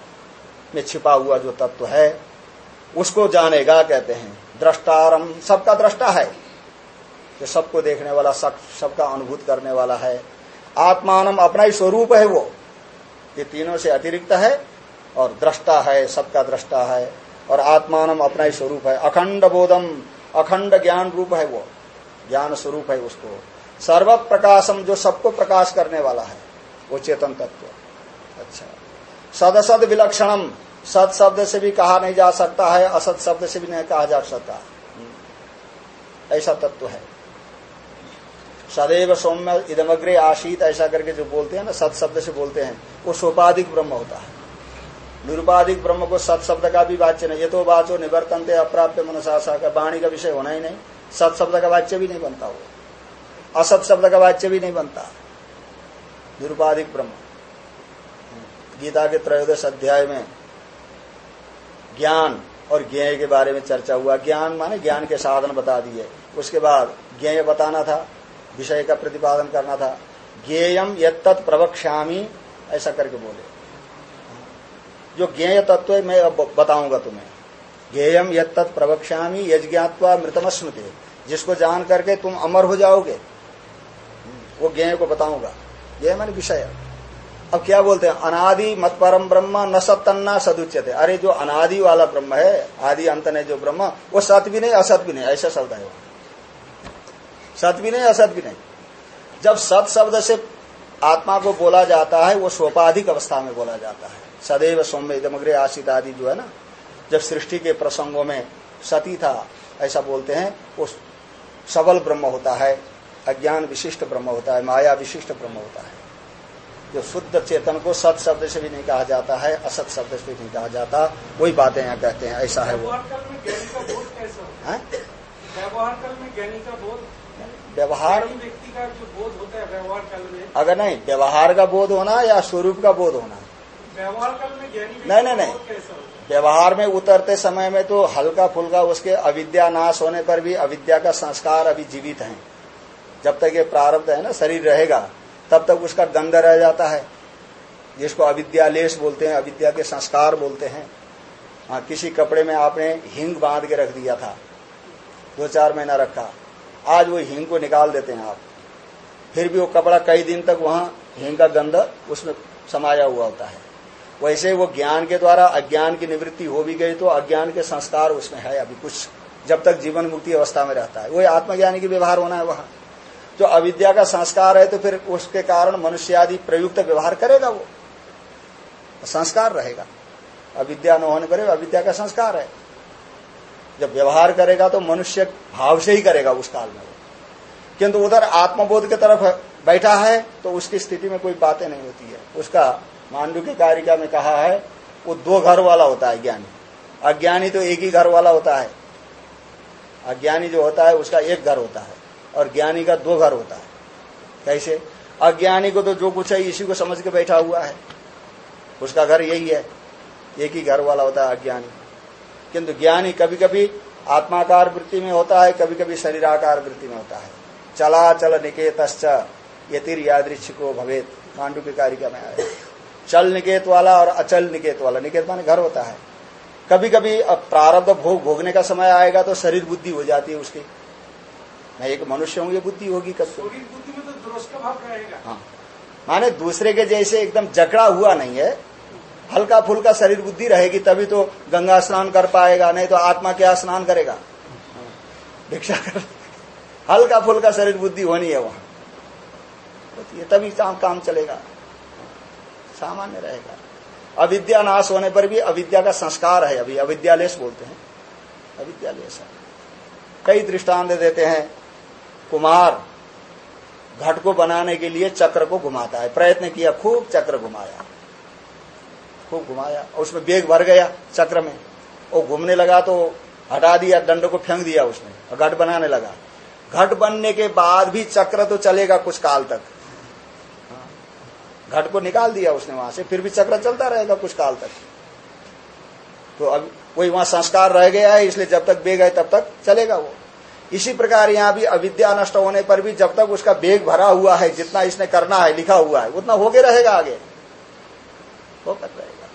में छिपा हुआ जो तत्व है, उसको जानेगा, कहते हैं दृष्टारम सबका दृष्टा है। जो सबको देखने वाला, सब, सबका अनुभूत करने वाला है। आत्मानम अपना ही स्वरूप है वो। ये तीनों से अतिरिक्त है और दृष्टा है, सबका दृष्टा है। और आत्मानम अपना ही स्वरूप है। अखंड बोधम, अखंड ज्ञान रूप है वो। ज्ञान स्वरूप है उसको। सर्व प्रकाशम जो सबको प्रकाश करने वाला है, वो चेतन तत्व। सदसद विलक्षणम। सत शब्द से भी कहा नहीं जा सकता है असत शब्द से भी नहीं कहा जा सकता। ऐसा तत्व है। सदैव सौम्य इदमग्रे आशीत, ऐसा करके जो बोलते हैं ना सत शब्द से बोलते हैं, वो सोपाधिक ब्रह्म होता है। निरुपाधिक ब्रह्म को सत शब्द का भी वाच्य नहीं। ये तो वाचो, निवर्तनते, अप्राप्य मनसाशा का वाणी का विषय होना ही नहीं। सत शब्द का वाच्य भी नहीं बनता वो। असत शब्द का वाच्य भी नहीं बनता। निरुपाधिक ब्रह्म। गीता के त्रयोदश अध्याय में ज्ञान और ज्ञेय के बारे में चर्चा हुआ। ज्ञान माने ज्ञान के साधन बता दिए। उसके बाद ज्ञेय बताना था, विषय का प्रतिपादन करना था। ज्ञेयम यत्त प्रवक्ष्यामी, ऐसा करके बोले। जो ज्ञेय तत्व है, मैं अब बताऊँगा तुम्हें। ज्ञेयम यत्त प्रवक्ष्यामी, यज्ञात्वा मृतमस्मृति। जिसको जान करके तुम अमर हो जाओगे, वो ज्ञेय को बताऊँगा। ज्ञेय माने विषय। अब क्या बोलते हैं? अनादि मत परम ब्रह्म न सतन्ना सदुच्यते। अरे, जो अनादि वाला ब्रह्म है, आदि अंत ने जो ब्रह्म, वो सत भी नहीं, असत भी नहीं, ऐसा शब्द है सत भी नहीं, असत भी नहीं। जब सत शब्द से आत्मा को बोला जाता है, वो सोपाधिक अवस्था में बोला जाता है। सदैव सौम्य, इदमग्रे आशित आदि जो है ना, जब सृष्टि के प्रसंगों में सती था, ऐसा बोलते हैं, वो सबल ब्रह्म होता है, अज्ञान विशिष्ट ब्रह्म होता है, माया विशिष्ट ब्रह्म होता है। जो शुद्ध चेतन को सत शब्द से भी नहीं कहा जाता है असत शब्द से भी नहीं कहा जाता। वही बातें यहाँ कहते हैं ऐसा है वो। व्यवहार व्यक्ति का जो बोध होता है व्यवहार काल में? अगर नहीं व्यवहार का बोध होना या स्वरूप का बोध होना? व्यवहार काल में ज्ञानी नहीं, नहीं, नहीं। बोध कैसा होता है? व्यवहार में उतरते समय में तो हल्का फुल्का उसके अविद्या नाश होने पर भी अविद्या का संस्कार अभी जीवित है। जब तक ये प्रारब्ध है ना शरीर रहेगा। तब तक उसका गंध रह जाता है, जिसको अविद्यालेश बोलते हैं, अविद्या के संस्कार बोलते हैं। हाँ किसी कपड़े में आपने हिंग बाँध के रख दिया था, दो चार महीना रखा, आज वो हिंग को निकाल देते हैं आप। फिर भी वो कपड़ा कई दिन तक वहाँ हिंग का गंध उसमें समाया हुआ होता है। वैसे वो ज्ञान के द्वारा, अज्ञान की निवृत्ति हो भी गई तो अज्ञान के संस्कार उसमें है अभी कुछ, जब तक जीवन मुक्ति अवस्था में रहता है। वही आत्मज्ञानी की व्यवहार होना है वहाँ। जो अविद्या का संस्कार है तो फिर उसके कारण मनुष्य आदि प्रयुक्त व्यवहार करेगा वो। संस्कार रहेगा। अविद्या न होने पर अविद्या का संस्कार है। जब व्यवहार करेगा तो मनुष्य भाव से ही करेगा उस काल में किंतु उधर आत्मबोध की तरफ़ बैठा है तो उसकी स्थिति में कोई बातें नहीं होती है। उसका मांडू की कारिका में कहा है, वो दो घर वाला होता है, ज्ञानी। अज्ञानी तो एक ही घर वाला होता है। अज्ञानी जो होता है, उसका एक घर होता है। और ज्ञानी का दो घर होता है। कैसे? अज्ञानी को तो जो कुछ है, इसी को समझ के बैठा हुआ है। उसका घर यही है। एक ही घर वाला होता है अज्ञानी। किंतु ज्ञानी कभी कभी आत्माकार वृत्ति में होता है कभी कभी शरीराकार वृत्ति में होता है। चला चल निकेत यतिर यादृक्षिको भवेत मांडू की कारिका में आया चल निकेत वाला और अचल निकेत वाला, निकेत माने घर होता है। कभी कभी अब प्रारब्ध भोग, भोगने का समय आएगा तो शरीर बुद्धि हो जाती है उसकी। मैं एक मनुष्य हूँ ये बुद्धि होगी कब? बुद्धि में तो का भाव रहेगा। हाँ। माने दूसरे के जैसे एकदम जकड़ा हुआ नहीं है हल्का फुल्का शरीर बुद्धि रहेगी तभी तो गंगा स्नान कर पाएगा नहीं तो आत्मा क्या स्नान करेगा? भिक्षा कर हल्का फुल्का शरीर बुद्धि होनी है वहाँ। होती है तभी काम काम चलेगा। सामान्य रहेगा। अविद्या नाश होने पर भी अविद्या का संस्कार है अभी। अविद्यालेश बोलते हैं। अविद्यालेश है। कई दृष्टांत देते हैं। कुमार घट को बनाने के लिए चक्र को घुमाता है। प्रयत्न किया, खूब चक्र घुमाया। खूब घुमाया और उसमें बेग भर गया चक्र में। वो घूमने लगा तो हटा दिया, दंड को फेंक दिया उसने और घट बनाने लगा। घट बनने के बाद भी चक्र तो चलेगा कुछ काल तक। घट को निकाल दिया उसने वहाँ से, फिर भी चक्र चलता रहेगा कुछ काल तक। तो अब वही वहाँ संस्कार रह गया है, इसलिए जब तक बेग है तब तक चलेगा वो। इसी प्रकार यहाँ भी अविद्या नष्ट होने पर भी जब तक उसका बेग भरा हुआ है, जितना इसने करना है, लिखा हुआ है, उतना होके रहेगा आगे। होकर रहेगा।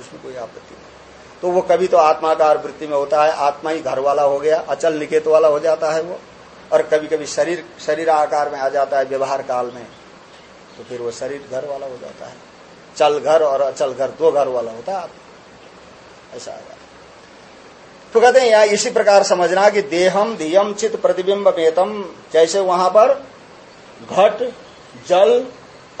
उसमें कोई आपत्ति नहीं। तो वो कभी तो आत्माकार वृत्ति में होता है, आत्मा ही घर वाला हो गया, अचल निकेत वाला हो जाता है वो, और कभी कभी शरीर शरीर आकार में आ जाता है व्यवहार काल में तो फिर वो शरीर घर वाला हो जाता है। चल घर और अचल घर दो घर वाला होता है। ऐसा आया तो कहते हैं, या इसी प्रकार समझना कि देहम धियम चित प्रतिबिंब वेतम जैसे वहाँ पर घट, जल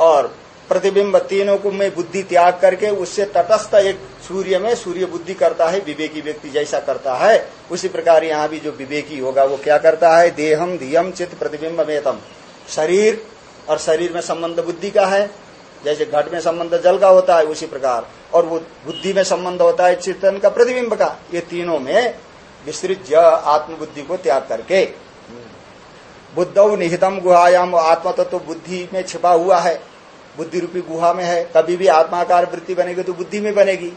और प्रतिबिंब तीनों को में बुद्धि त्याग करके उससे तटस्थ एक सूर्य में सूर्य बुद्धि करता है, विवेकी व्यक्ति जैसा करता है। उसी प्रकार यहाँ भी जो विवेकी होगा, वो क्या करता है? देहम धियम चित प्रतिबिंब शरीर और शरीर में संबंध बुद्धि का है। जैसे घट में संबंध जल का होता है उसी प्रकार, और वो बुद्धि में संबंध होता है चिंतन का प्रतिबिंब का। ये तीनों में विस्तृत आत्मबुद्धि को त्याग करके। बुद्धौ निहितम गुहायाम आत्मा तत्व तो बुद्धि में छिपा हुआ है। बुद्धि रूपी गुहा में है, कभी भी आत्माकार वृत्ति बनेगी तो बुद्धि में बनेगी।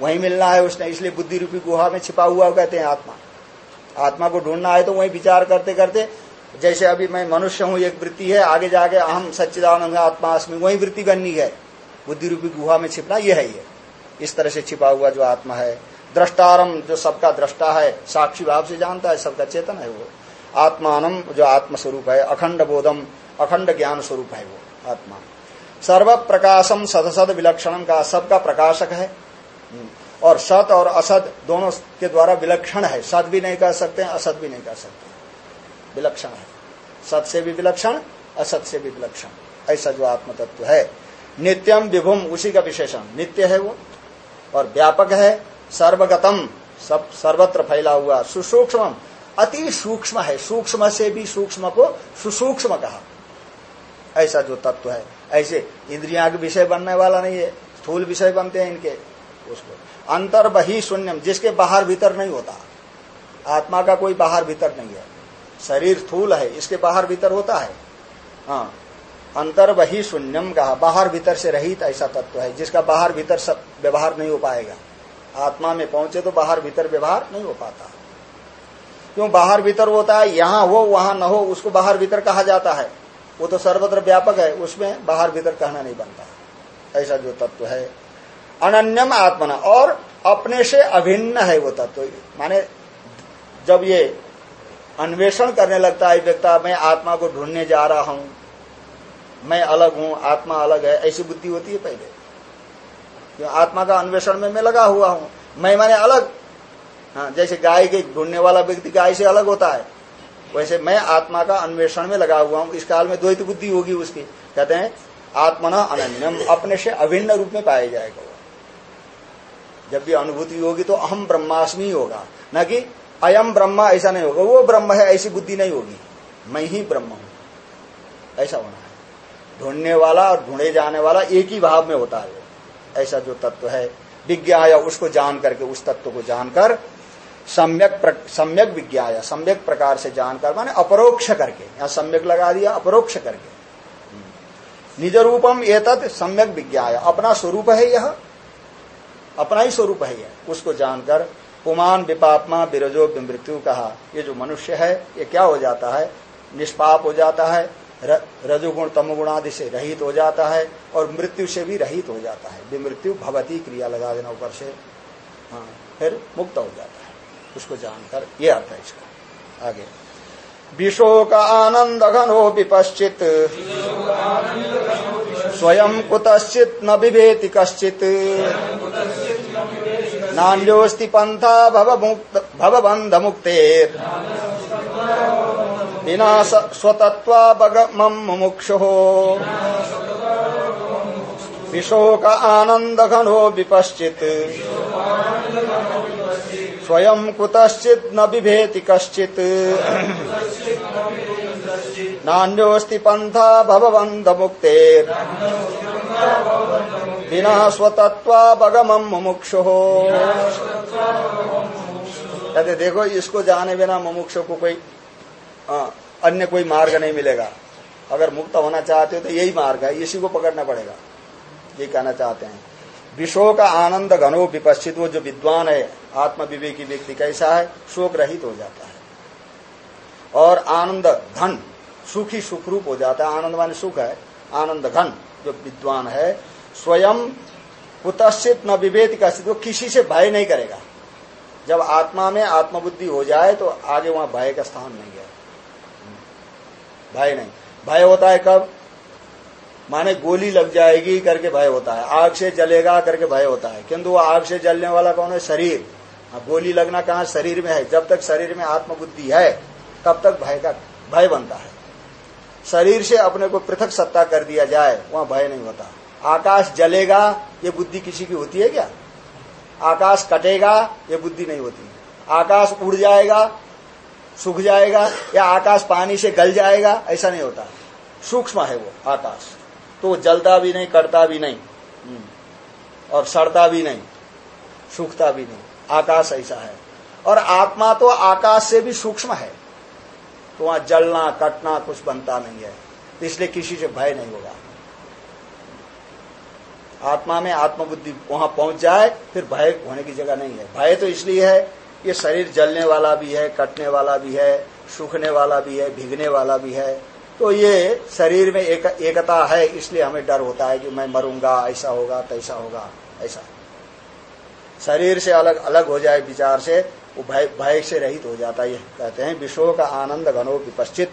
वही मिलना है उसने, इसलिए बुद्धि रूपी गुहा में छिपा हुआ कहते हैं आत्मा। आत्मा को ढूंढना है तो वही विचार करते करते जैसे अभी मैं मनुष्य हूँ, एक वृत्ति है, आगे जाके अहम सच्चिदानंद आत्मा अस्मी वही वृत्ति बननी है। बुद्धि रूपी गुहा में छिपना यह है ये। इस तरह से छिपा हुआ जो आत्मा है दृष्टारम जो सबका दृष्टा है, साक्षी भाव से जानता है, सबका चेतन है वो। आत्मानम जो आत्म स्वरूप है, अखंड बोधम, अखंड ज्ञान स्वरूप है वो, आत्मा। सर्व प्रकाशम सदसद विलक्षणम का सबका प्रकाशक है। और सत और असत दोनों के द्वारा विलक्षण है। सत भी नहीं कर सकते, असत भी नहीं कर सकते। विलक्षण है। सत से भी विलक्षण, असत से भी विलक्षण। ऐसा जो आत्म तत्व है। नित्यम विभुम, उसी का विशेषण। नित्य है वो, और व्यापक है, सर्वगतम, सब, सर्वत्र फैला हुआ सुसूक्ष्म अति सूक्ष्म है। सूक्ष्म से भी सूक्ष्म को सुसूक्ष्म कहा। ऐसा जो तत्व है। ऐसे इंद्रिया के विषय बनने वाला नहीं है। स्थूल विषय बनते हैं इनके, उसको। अंतर बही शून्यम, जिसके बाहर भीतर नहीं होता। आत्मा का कोई बाहर भीतर नहीं है। शरीर स्थूल है, इसके बाहर भीतर होता है। हाँ अंतर वही शून्यम कहा, बाहर भीतर से रहित ऐसा तत्व है, जिसका बाहर भीतर सब व्यवहार नहीं हो पाएगा। आत्मा में पहुँचे तो बाहर भीतर व्यवहार नहीं हो पाता। क्यों बाहर भीतर होता है, यहाँ हो, वहाँ न हो, उसको बाहर भीतर कहा जाता है। वो तो सर्वत्र व्यापक है, उसमें बाहर भीतर कहना नहीं बनता। ऐसा जो तत्व है। अनन्यम आत्मना, और अपने से अभिन्न है वो तत्व। माने, जब ये अन्वेषण करने लगता है व्यक्ति मैं आत्मा को ढूँढने जा रहा हूँ। मैं अलग हूँ, आत्मा अलग है। ऐसी बुद्धि होती है पहले। आत्मा का अन्वेषण में मैं लगा हुआ हूँ। मैं माने अलग। हाँ जैसे गाय के ढूँढने वाला व्यक्ति गाय से अलग होता है, वैसे मैं आत्मा का अन्वेषण में लगा हुआ हूँ। इस काल में द्वैत बुद्धि होगी उसकी। कहते हैं, आत्मना अनन्यम, अपने से अभिन्न रूप में पाया जाएगा जब भी अनुभूति होगी तो अहम ब्रह्मास्मि होगा। न कि अयम ब्रह्मा, ऐसा नहीं होगा। वो ब्रह्म है, ऐसी बुद्धि नहीं होगी। मैं ही ब्रह्म हूँ। ऐसा होना है। ढूँढने वाला और ढूंढे जाने वाला एक ही भाव में होता है। ऐसा जो तत्व है विज्ञा उसको जान करके, उस तत्व को जानकर, सम्यक सम्यक विज्ञा सम्यक प्रकार से जानकर, माने अपरोक्ष करके। यहाँ सम्यक लगा दिया, अपरोक्ष करके। निज रूपम एतत् सम्यक विज्ञा अपना स्वरूप है यह। अपना ही स्वरूप है यह। उसको जानकर पुमान विपापमा बिरजो मृत्यु कहा। ये जो मनुष्य है, ये क्या हो जाता है? निष्पाप हो जाता है रजोगुण तमोगुण आदि से रहित हो जाता है और मृत्यु से भी रहित हो जाता है। विमृत्यु भवती क्रिया लगा देना ऊपर से। हाँ फिर मुक्त हो जाता है। उसको जानकर ये अर्थ है इसका। आगे। विशोक आनंद घनो विपश्चित। स्वयं कुतश्चित न विभेति कश्चित। नान्योस्ति पंथा भवबंध मुक्तेर विना स्वतत्वावगमं मुमुक्षुः। विशोक आनन्दघनो विपश्चित्। स्वयं कुतश्चित् न बिभेति कश्चित्। नान्योऽस्ति पन्था भवबन्धमुक्तेर्। विना स्वतत्वावगमं मुमुक्षुः। कहते देखो इसको जाने बिना मुमुक्ष को कोई हाँ, अन्य कोई मार्ग नहीं मिलेगा। अगर मुक्त होना चाहते हो तो यही मार्ग है इसी को पकड़ना पड़ेगा। ये कहना चाहते हैं। विशोक का आनंद घनो विपस्थित वो जो विद्वान है आत्म विवेकी व्यक्ति कैसा है? शोक रहित हो जाता है। और आनंद घन सुखी सुखरूप हो जाता है। आनंद मान सुख है आनंद घन। जो विद्वान है, स्वयं कुतश्चित न विवेद का वो किसी से भय नहीं करेगा। जब आत्मा में आत्मबुद्धि हो जाए तो आगे वहाँ भय का स्थान नहीं है। भय नहीं। भय होता है कब? माने गोली लग जाएगी, करके भय होता है। आग से जलेगा, करके भय होता है। किंतु आग से जलने वाला कौन है? शरीर। गोली लगना कहा शरीर में है? जब तक शरीर में आत्मबुद्धि है, तब तक भय का, भय बनता है। शरीर से अपने को पृथक सत्ता कर दिया जाए, वहाँ भय नहीं होता। आकाश जलेगा, ये बुद्धि किसी की होती है क्या? आकाश कटेगा, ये बुद्धि नहीं होती। आकाश उड़ जाएगा, सूख जाएगा, या आकाश पानी से गल जाएगा, ऐसा नहीं होता। सूक्ष्म है वो आकाश। तो वो जलता भी नहीं, कटता भी नहीं हम्म। और सड़ता भी नहीं, सूखता भी नहीं। आकाश ऐसा है। और आत्मा तो आकाश से भी सूक्ष्म है। तो वहाँ जलना कटना कुछ बनता नहीं है। तो इसलिए किसी से भय नहीं होगा। आत्मा में आत्मबुद्धि वहाँ पहुँच जाए फिर भय होने की जगह नहीं है। भय तो इसलिए है ये शरीर जलने वाला भी है कटने वाला भी है सूखने वाला भी है भिगने वाला भी है। तो ये शरीर में एक, एकता है इसलिए हमें डर होता है कि मैं मरूँगा ऐसा होगा तैसा होगा ऐसा। शरीर से अलग अलग हो जाए विचार से वो भय भय से रहित हो जाता है कहते हैं विश्व का आनंद घनो विपश्चित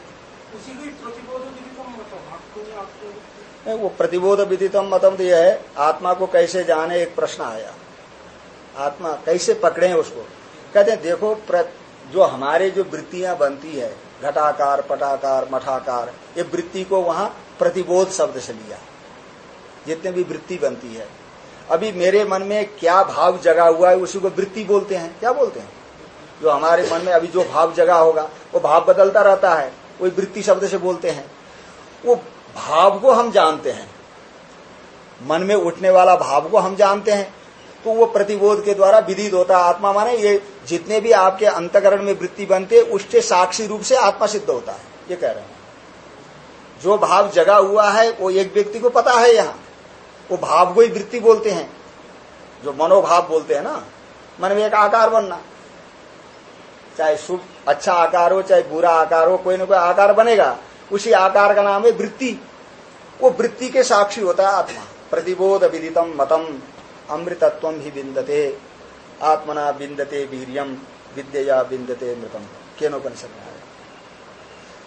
वो प्रतिबोध विदितम मतम तो यह है आत्मा को कैसे जाने एक प्रश्न आया। आत्मा कैसे पकड़े उसको? कहते हैं देखो जो हमारे जो वृत्तियाँ बनती है घटाकार पटाकार मठाकार ये वृत्ति को वहाँ प्रतिबोध शब्द से लिया। जितने भी वृत्ति बनती है। अभी मेरे मन में क्या भाव जगा हुआ है उसी को वृत्ति बोलते हैं। क्या बोलते हैं? जो हमारे मन में अभी जो भाव जगा होगा, वो भाव बदलता रहता है, वही वृत्ति शब्द से बोलते हैं। वो भाव को हम जानते हैं। मन में उठने वाला भाव को हम जानते हैं। तो वो प्रतिबोध के द्वारा विदित होता है। आत्मा माने ये जितने भी आपके अंतकरण में वृत्ति बनते उसके साक्षी रूप से आत्मा सिद्ध होता है। ये कह रहे हैं। जो भाव जगा हुआ है, वो एक व्यक्ति को पता है यहाँ। वो भाव को ही वृत्ति बोलते हैं। जो मनोभाव बोलते हैं ना, मन में एक आकार बनना। चाहे शुभ अच्छा आकार हो, चाहे बुरा आकार हो, कोई ना कोई आकार बनेगा। उसी आकार का नाम है वृत्ति। वो वृत्ति के साक्षी होता है आत्मा। प्रतिबोध विदितम मतम। अमृतत्व ही बिंदते आत्मना बिंदते वीरियम विद्या बिंदते मृतम। केनोपनिषद में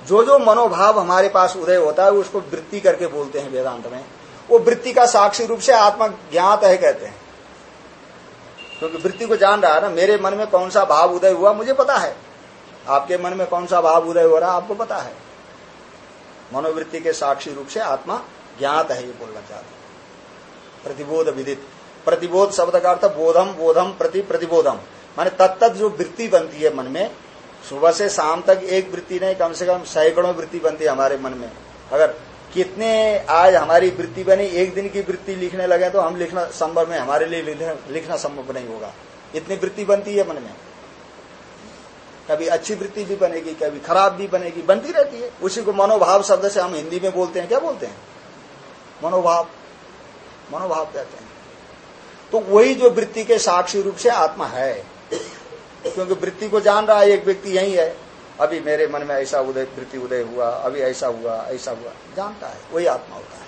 जो जो मनोभाव हमारे पास उदय होता है उसको वृत्ति करके बोलते हैं वेदांत में। वो वृत्ति का साक्षी रूप से आत्मा ज्ञात है कहते हैं। क्योंकि वृत्ति को जान रहा है ना, मेरे मन में कौन सा भाव उदय हुआ, मुझे पता है। आपके मन में कौन सा भाव उदय हो रहा आपको पता है। मनोवृत्ति के साक्षी रूप से आत्मा ज्ञात है, ये बोलना चाहते प्रतिबोध विदित। प्रतिबोध शब्द का अर्थ बोधम बोधम, प्रति प्रतिबोधम। माने तत्त जो वृत्ति बनती है मन में, सुबह से शाम तक एक वृत्ति नहीं, कम से कम सैकड़ों वृत्ति बनती है हमारे मन में। अगर कितने आज हमारी वृत्ति बनी, एक दिन की वृत्ति लिखने लगे तो हम लिखना संभव में हमारे लिए लिखना संभव नहीं होगा। इतनी वृत्ति बनती है मन में। कभी अच्छी वृत्ति भी बनेगी, कभी खराब भी बनेगी, बनती रहती है। उसी को मनोभाव शब्द से हम हिंदी में बोलते हैं। क्या बोलते हैं? मनोभाव। मनोभाव कहते हैं। तो वही जो वृत्ति के साक्षी रूप से आत्मा है, क्योंकि वृत्ति को जान रहा है, एक व्यक्ति यही है। अभी मेरे मन में ऐसा उदय वृत्ति उदय हुआ, अभी ऐसा हुआ ऐसा हुआ। जानता है, वही आत्मा होता है।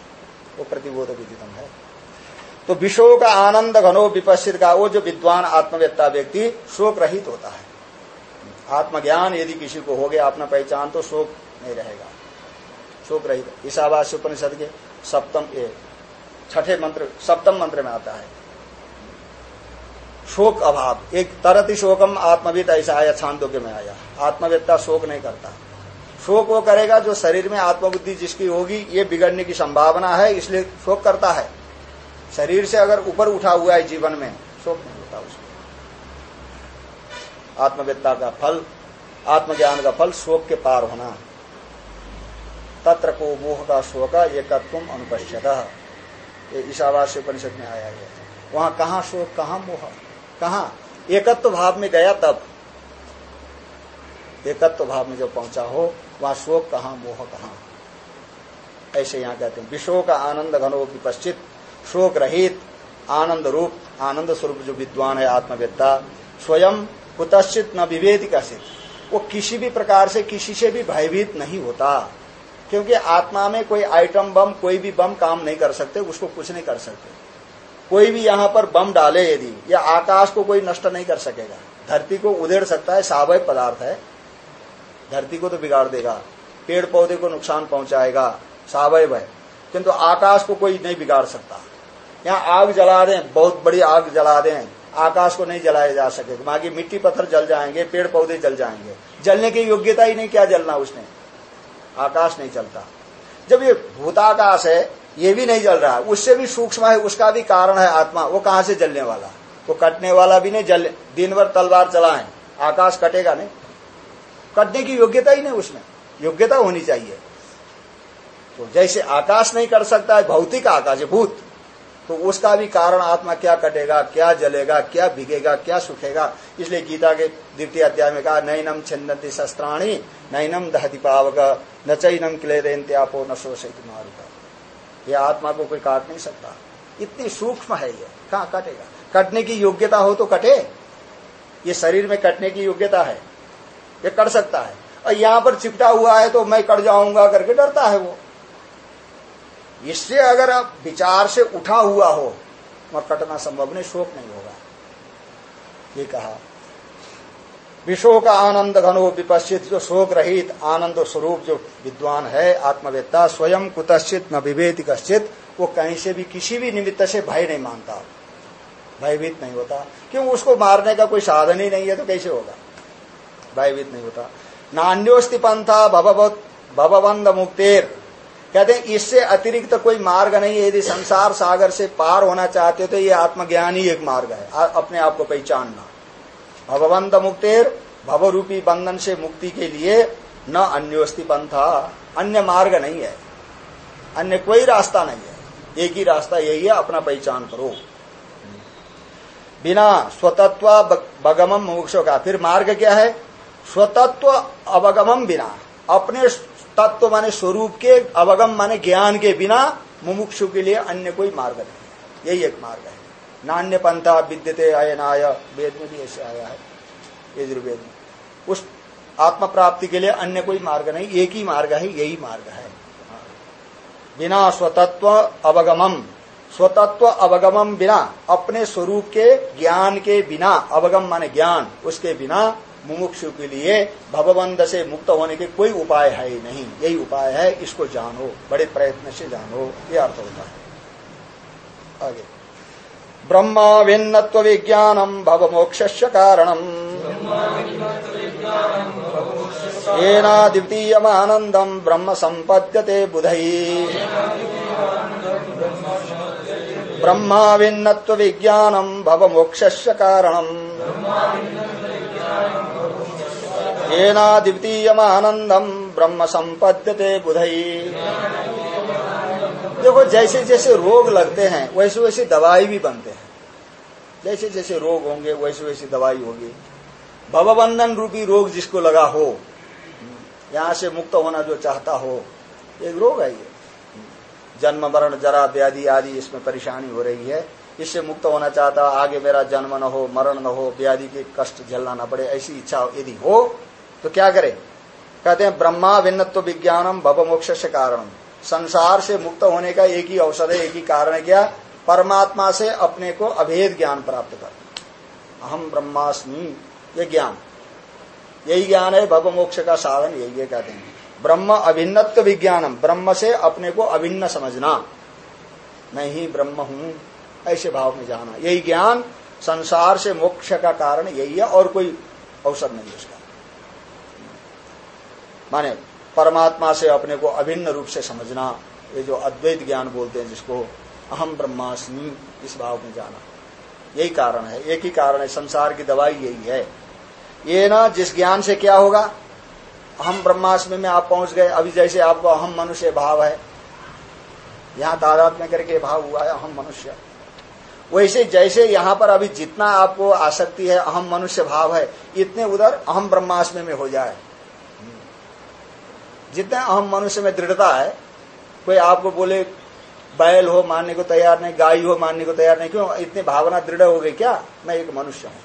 वो प्रतिबोध विदितम है। तो विषयों का आनंद घनो विपस्थित का, वो जो विद्वान आत्मवेत्ता व्यक्ति, शोक रहित होता है। आत्मज्ञान यदि किसी को हो गया, अपना पहचान तो शोक नहीं रहेगा। शोक रहित। ईशावास्य उपनिषद के सप्तम ए, छठे मंत्र, सप्तम मंत्र में आता है। शोक अभाव। एक तरति शोकम आत्मविद ऐसा आया छांदोग्य में आया। आत्मवेत्ता शोक नहीं करता। शोक वो करेगा जो शरीर में आत्मबुद्धि जिसकी होगी, ये बिगड़ने की संभावना है, इसलिए शोक करता है। शरीर से अगर ऊपर उठा हुआ है जीवन में, शोक नहीं होता उसको आत्मवेत्ता का फल, आत्मज्ञान का फल शोक के पार होना। तत्र को मोह का शोक एकत्व अनुपश्यत। ये ईशावास्य परिषद में आया है। वहाँ कहा शोक, कहा मोह? कहा एकत्व भाव में गया तब। एकत्व भाव में जब पहुँचा हो, वहाँ शोक कहा, मोह कहा। ऐसे यहाँ कहते हैं, विश्व का आनंद घनो विपश्चित शोक रहित, आनंद रूप, आनंद स्वरूप जो विद्वान है आत्मवेत्ता, स्वयं कुतश्चित न विवेदिक वो किसी भी प्रकार से, किसी से भी भयभीत नहीं होता। क्योंकि आत्मा में कोई आइटम, बम, कोई भी बम काम नहीं कर सकते, उसको कुछ नहीं कर सकते। कोई भी यहाँ पर बम डाले यदि, या आकाश को कोई नष्ट नहीं कर सकेगा। धरती को उधेड़ सकता है, सावय पदार्थ है। धरती को तो बिगाड़ देगा पेड़ पौधे को नुकसान पहुंचाएगा, सावय है किंतु आकाश को कोई नहीं बिगाड़ सकता। यहाँ आग जला दें, बहुत बड़ी आग जला दें, आकाश को नहीं जलाया जा सकेगा बाकी मिट्टी पत्थर जल जाएँगे पेड़ पौधे जल जाएँगे। जलने की योग्यता ही नहीं क्या जलना उसने? आकाश नहीं चलता। जब ये भूताकाश है ये भी नहीं जल रहा। है उससे भी सूक्ष्म है, उसका भी कारण है आत्मा। वो कहाँ से जलने वाला? वो कटने वाला भी नहीं, जल, दिन भर तलवार चलाए। आकाश कटेगा नहीं। कटने की योग्यता ही नहीं उसमें। योग्यता होनी चाहिए। तो जैसे आकाश नहीं कर सकता है, भौतिक आकाश भूत तो उसका भी कारण आत्मा क्या कटेगा, क्या जलेगा, क्या भिगेगा, क्या सुखेगा? इसलिए गीता के द्वितीय अध्याय में कहा, नैनम छिन्नति शस्त्राणी, नैनम दहति पावक, न चैनम क्लेदेन्त्यापो न शोषित मारुका ये आत्मा को कोई काट नहीं सकता। इतनी सूक्ष्म है ये। कहा कटेगा? कटने की योग्यता हो तो कटे। ये शरीर में कटने की योग्यता है। ये कट सकता है। और यहाँ पर चिपटा हुआ है तो मैं कट जाऊँगा करके डरता है वो। इससे अगर आप विचार से उठा हुआ हो वह कटना संभव नहीं, शोक नहीं होगा। ये कहा। विश्व का आनंद घनो विपश्चित, जो शोक रहित आनंद स्वरूप जो विद्वान है, आत्मवेत्ता स्वयं कुतश्चित न विवेद कश्चित, वो कहीं से भी किसी भी निमित्त से भय नहीं मानता। भयभीत नहीं होता। क्यों? उसको मारने का कोई साधन ही नहीं है तो कैसे होगा? भयभीत नहीं होता। नान्योस्ति पंथा भवबंध मुक्तेर। कहते हैं, इससे अतिरिक्त तो कोई मार्ग नहीं है। यदि संसार सागर से पार होना चाहते हो तो ये आत्मज्ञान ही एक मार्ग है। अपने आप को पहचानना। भगवंत मुक्तेर भव रूपी बंधन से मुक्ति के लिए न अन्योस्ति पंथा। अन्य मार्ग नहीं है। अन्य कोई रास्ता नहीं है। एक ही रास्ता यही है, अपना पहचान करो। बिना स्वतत्व बगमम मोक्षों का। फिर मार्ग क्या है? स्वतत्व अवगमम बिना। अपने तत्व माने स्वरूप के, अवगम माने ज्ञान के बिना मुमुक्षु के लिए अन्य कोई मार्ग नहीं यही एक मार्ग है। नान्य पंथा विद्यते अयनाय वेद में भी ऐसे आया है यजुर्वेद। में उस आत्म प्राप्ति के लिए अन्य कोई मार्ग नहीं, एक ही मार्ग है, यही मार्ग है। बिना स्वतत्व अवगमम। स्वतत्व अवगमम बिना, अपने स्वरूप के, ज्ञान के बिना, अवगम माने ज्ञान, उसके बिना मुमुक्षु के लिए भवबंध से मुक्त होने के कोई उपाय है ही नहीं। यही उपाय है, इसको जानो, बड़े प्रयत्न से जानो, ये अर्थ होता है। आगे। ब्रह्म भिन्नत्व विज्ञानम भव मोक्ष कारणम। येना द्वितीयमानन्दम् ब्रह्म सम्पद्यते बुधैः। ब्रह्माविन्नत्वविज्ञानम् भवमोक्षस्य कारणम्। येना द्वितीयमानन्दम् ब्रह्म सम्पद्यते बुधैः। देखो जैसे जैसे रोग लगते हैं वैसे वैसे दवाई भी बनते हैं। जैसे जैसे रोग होंगे, वैसे वैसी दवाई होगी। भवबंधन रूपी रोग जिसको लगा हो, यहाँ से मुक्त होना जो चाहता हो एक रोग है ये। जन्म, मरण, जरा, व्याधि आदि इसमें परेशानी हो रही है। इससे मुक्त होना चाहता, आगे मेरा जन्म न हो, मरण न हो, व्याधि के कष्ट झेलना न पड़े, ऐसी इच्छा यदि हो तो क्या करे? कहते हैं, ब्रह्मा भिन्नत्व विज्ञानम, भव मोक्ष से कारण संसार से मुक्त होने का एक ही औषध है, एक ही कारण है क्या? परमात्मा से अपने को अभेद ज्ञान प्राप्त कर। अहम ब्रह्मास्मि, ये ज्ञान। यही ज्ञान है, भव मोक्ष का साधन, यही है कहते हैं। ब्रह्म अभिन्नत्व विज्ञानम, ब्रह्म से अपने को अभिन्न समझना। मैं ही ब्रह्म हूँ, ऐसे भाव में जाना। यही ज्ञान संसार से मोक्ष का कारण यही है, और कोई अवसर नहीं उसका। माने परमात्मा से अपने को अभिन्न रूप से समझना, ये जो अद्वैत ज्ञान बोलते हैं जिसको अहम ब्रह्मास्मि, इस भाव में जाना। यही कारण है। एक ही कारण है, संसार की दवाई यही है। ये ना, जिस ज्ञान से क्या होगा? अहम ब्रह्मास्मि में आप पहुँच गए। अभी जैसे आपको अहम मनुष्य भाव है। यहाँ तादाद में करके भाव हुआ है, अहम मनुष्य। वैसे, जैसे यहाँ पर अभी जितना आपको आसक्ति है, अहम मनुष्य भाव है, इतने उधर अहम ब्रह्मास्मि में हो जाए। जितने अहम मनुष्य में दृढ़ता है, कोई आपको बोले बैल हो मानने को तैयार नहीं, गाय हो मानने को तैयार नहीं, क्यों? इतनी भावना दृढ़ हो गई क्या? मैं एक मनुष्य हूँ।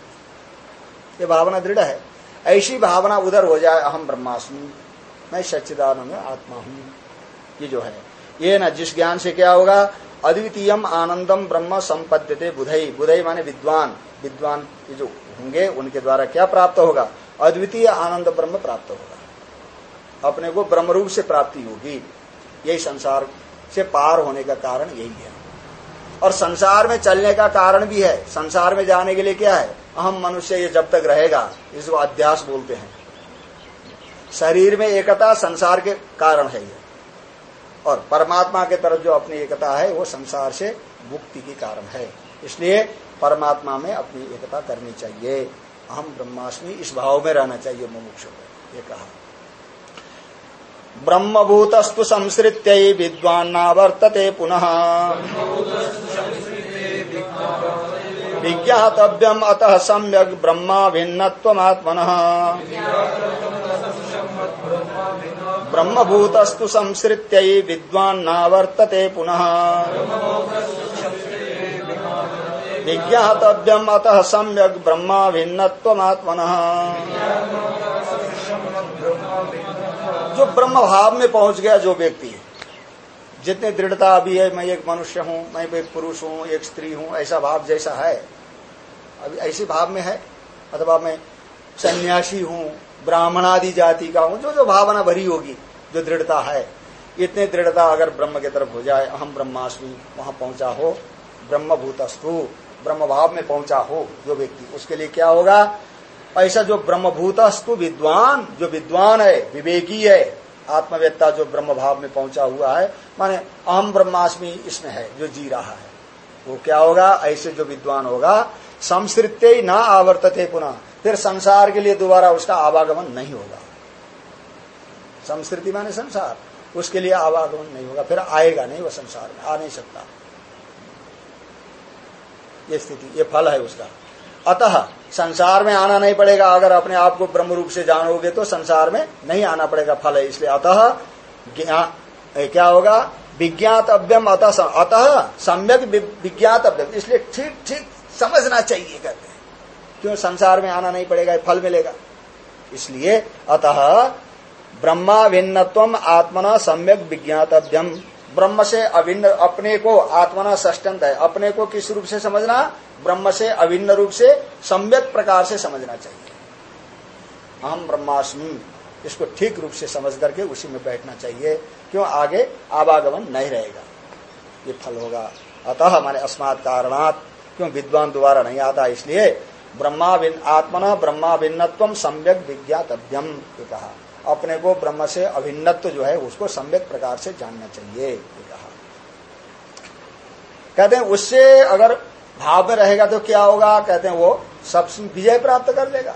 ये भावना दृढ़ है। ऐसी भावना उधर हो जाए, अहम ब्रह्मास्मि, मैं सच्चिदानंद आत्मा हूँ। ये जो है। ये ना, जिस ज्ञान से क्या होगा? अद्वितीयम आनंदम ब्रह्म संपद्यते बुधई। बुधई माने विद्वान। विद्वान ये जो होंगे, उनके द्वारा क्या प्राप्त होगा? अद्वितीय आनंद ब्रह्म प्राप्त होगा। अपने को ब्रह्म रूप से प्राप्ति होगी। यही संसार से पार होने का कारण यही है। और संसार में चलने का कारण भी है। संसार में जाने के लिए क्या है? अहम मनुष्य ये जब तक रहेगा, इसको अध्यास बोलते हैं। शरीर में एकता संसार के कारण है ये। और परमात्मा के तरफ़ जो अपनी एकता है, वो संसार से मुक्ति के कारण है। इसलिए परमात्मा में अपनी एकता करनी चाहिए। अहम ब्रह्मास्मि इस भाव में रहना चाहिए मुमुक्ष को। ये कहा। ब्रह्मभूतस्तु संसृत्य विद्वान्नावर्तते पुनः। विज्ञातव्यम अतः सम्यक ब्रह्मा भिन्नत्वमात्मन। ब्रह्मभूतस्तु संसृत्य विद्वान्नावर्तते पुनः। विज्ञातव्यम अतः सम्यक ब्रह्मा भिन्नत्वमात्मन। जो ब्रह्म भाव में पहुँच गया जो व्यक्ति जितने दृढ़ता अभी है, मैं एक मनुष्य हूँ, मैं एक पुरुष हूँ, एक स्त्री हूँ, ऐसा भाव जैसा है। अभी ऐसे भाव में है? अथवा मैं सन्यासी हूँ, ब्राह्मणादि जाति का हूँ, जो जो भावना भरी होगी, जो दृढ़ता है। इतने दृढ़ता अगर ब्रह्म की तरफ़ हो जाए अहम ब्रह्मास्मि, वहाँ पहुँचा हो ब्रह्म भूतस्तु ब्रह्म भाव में पहुँचा हो जो व्यक्ति, उसके लिए क्या होगा? ऐसा जो ब्रह्मभूतस्तु विद्वान, जो विद्वान है, विवेकी है, आत्मवेत्ता जो ब्रह्म भाव में पहुँचा हुआ है, माने अहम ब्रह्मास्मि इसमें है, जो जी रहा है। वो क्या होगा? ऐसे जो विद्वान होगा संस्कृत्य न आवर्तते पुनः, फिर संसार के लिए दोबारा उसका आवागमन नहीं होगा। संस्कृति माने संसार, उसके लिए आवागमन नहीं होगा, फिर आएगा नहीं वह संसार में, आ नहीं सकता। ये स्थिति, ये फल है उसका। अतः संसार में आना नहीं पड़ेगा। अगर अपने आप को ब्रह्म रूप से जानोगे तो संसार में नहीं आना पड़ेगा फल। है इसलिए अतः क्या होगा? विज्ञातव्यम अतः अतः सम्यक विज्ञातव्यम। इसलिए ठीक ठीक समझना चाहिए कहते हैं। क्यों? संसार में आना नहीं पड़ेगा, फल मिलेगा। इसलिए अतः ब्रह्मा भिन्नत्व आत्मना सम्यक विज्ञातव्यम। ब्रह्म से अभिन्न, अपने को आत्मना षष्टंत है। अपने को किस रूप से समझना? ब्रह्म से अभिन्न रूप से, सम्यक प्रकार से समझना चाहिए। हम ब्रह्मास्मि, इसको ठीक रूप से समझ करके उसी में बैठना चाहिए। क्यों? आगे आवागमन नहीं रहेगा। ये फल होगा। अतः हमारे अस्मात कारणात, क्यों? विद्वान द्वारा नहीं आता। इसलिए ब्रह्मा आत्मना ब्रह्मा भिन्नत्व सम्यक विज्ञातव्यम कहा। अपने को ब्रह्म से अभिन्नत्व जो है, उसको सम्यक प्रकार से जानना चाहिए कहा। कहते हैं, उससे अगर भाव में रहेगा तो क्या होगा? कहते हैं, वो सब विजय प्राप्त कर लेगा।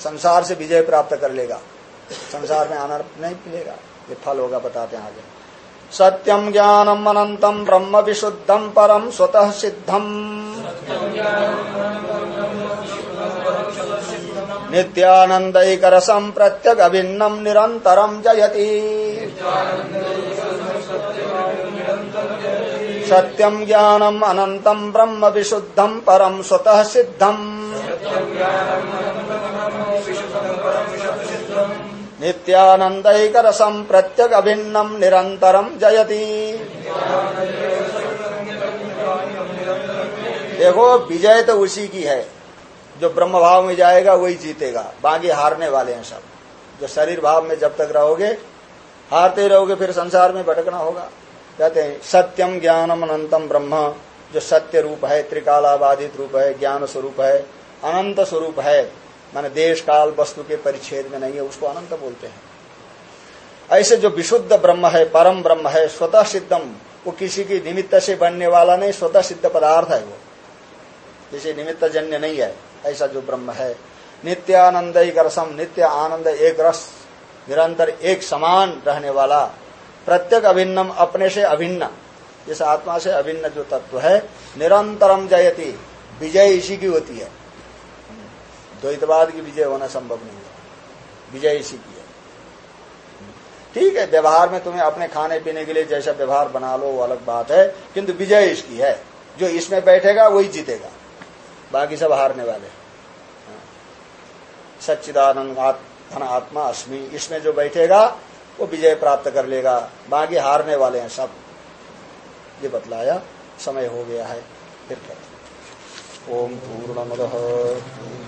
संसार से विजय प्राप्त कर लेगा। संसार में आनंद नहीं मिलेगा। ये फल होगा, बताते हैं आगे। सत्यम ज्ञानम अनंतम ब्रह्म विशुद्धम परम स्वतः सिद्धम। नित्यानंदरसम प्रत्यक अभिन्नम निरंतरम जयति। सत्यम ज्ञानम अनंतम ब्रह्म विशुद्धम परम स्वतः सिद्धम। नित्यानंदरसम प्रत्यक अभिन्नम निरंतरम जयति। देखो, विजय तो उसी की है। जो ब्रह्म भाव में जाएगा, वही जीतेगा। बाकी हारने वाले हैं सब। जो शरीर भाव में जब तक रहोगे, हारते रहोगे, फिर संसार में भटकना होगा। कहते हैं, सत्यम ज्ञानम अनंतम ब्रह्म। जो सत्य रूप है, त्रिकालाबाधित रूप है, ज्ञान स्वरूप है, अनंत स्वरूप है, माने देश, काल, वस्तु के परिच्छेद में नहीं है, उसको अनंत बोलते हैं। ऐसे जो विशुद्ध ब्रह्म है, परम ब्रह्म है, स्वतः सिद्धम, वो किसी की निमित्त से बनने वाला नहीं, स्वतः सिद्ध पदार्थ है वो। किसी निमित्त जन्य नहीं है। ऐसा जो ब्रह्म है। नित्यानंद रसम नित्य आनंद एक रस निरंतर एक समान रहने वाला, प्रत्येक अभिन्नम अपने से अभिन्न। इस आत्मा से अभिन्न जो तत्व है, निरंतरम जयती, विजय इसी की होती है। द्वैतवाद की विजय होना संभव नहीं है। विजय इसी की है। ठीक है, व्यवहार में तुम्हें अपने खाने पीने के लिए जैसा व्यवहार बना लो, वो अलग बात है, किंतु विजय इसकी है। जो इसमें बैठेगा, वही जीतेगा। बाकी सब हारने वाले सच्चिदानंद धन आत्मा अस्मि। इसमें जो बैठेगा, वो विजय प्राप्त कर लेगा। बाकी हारने वाले हैं सब। ये बतलाया, समय हो गया है। फिर ओम पूर्ण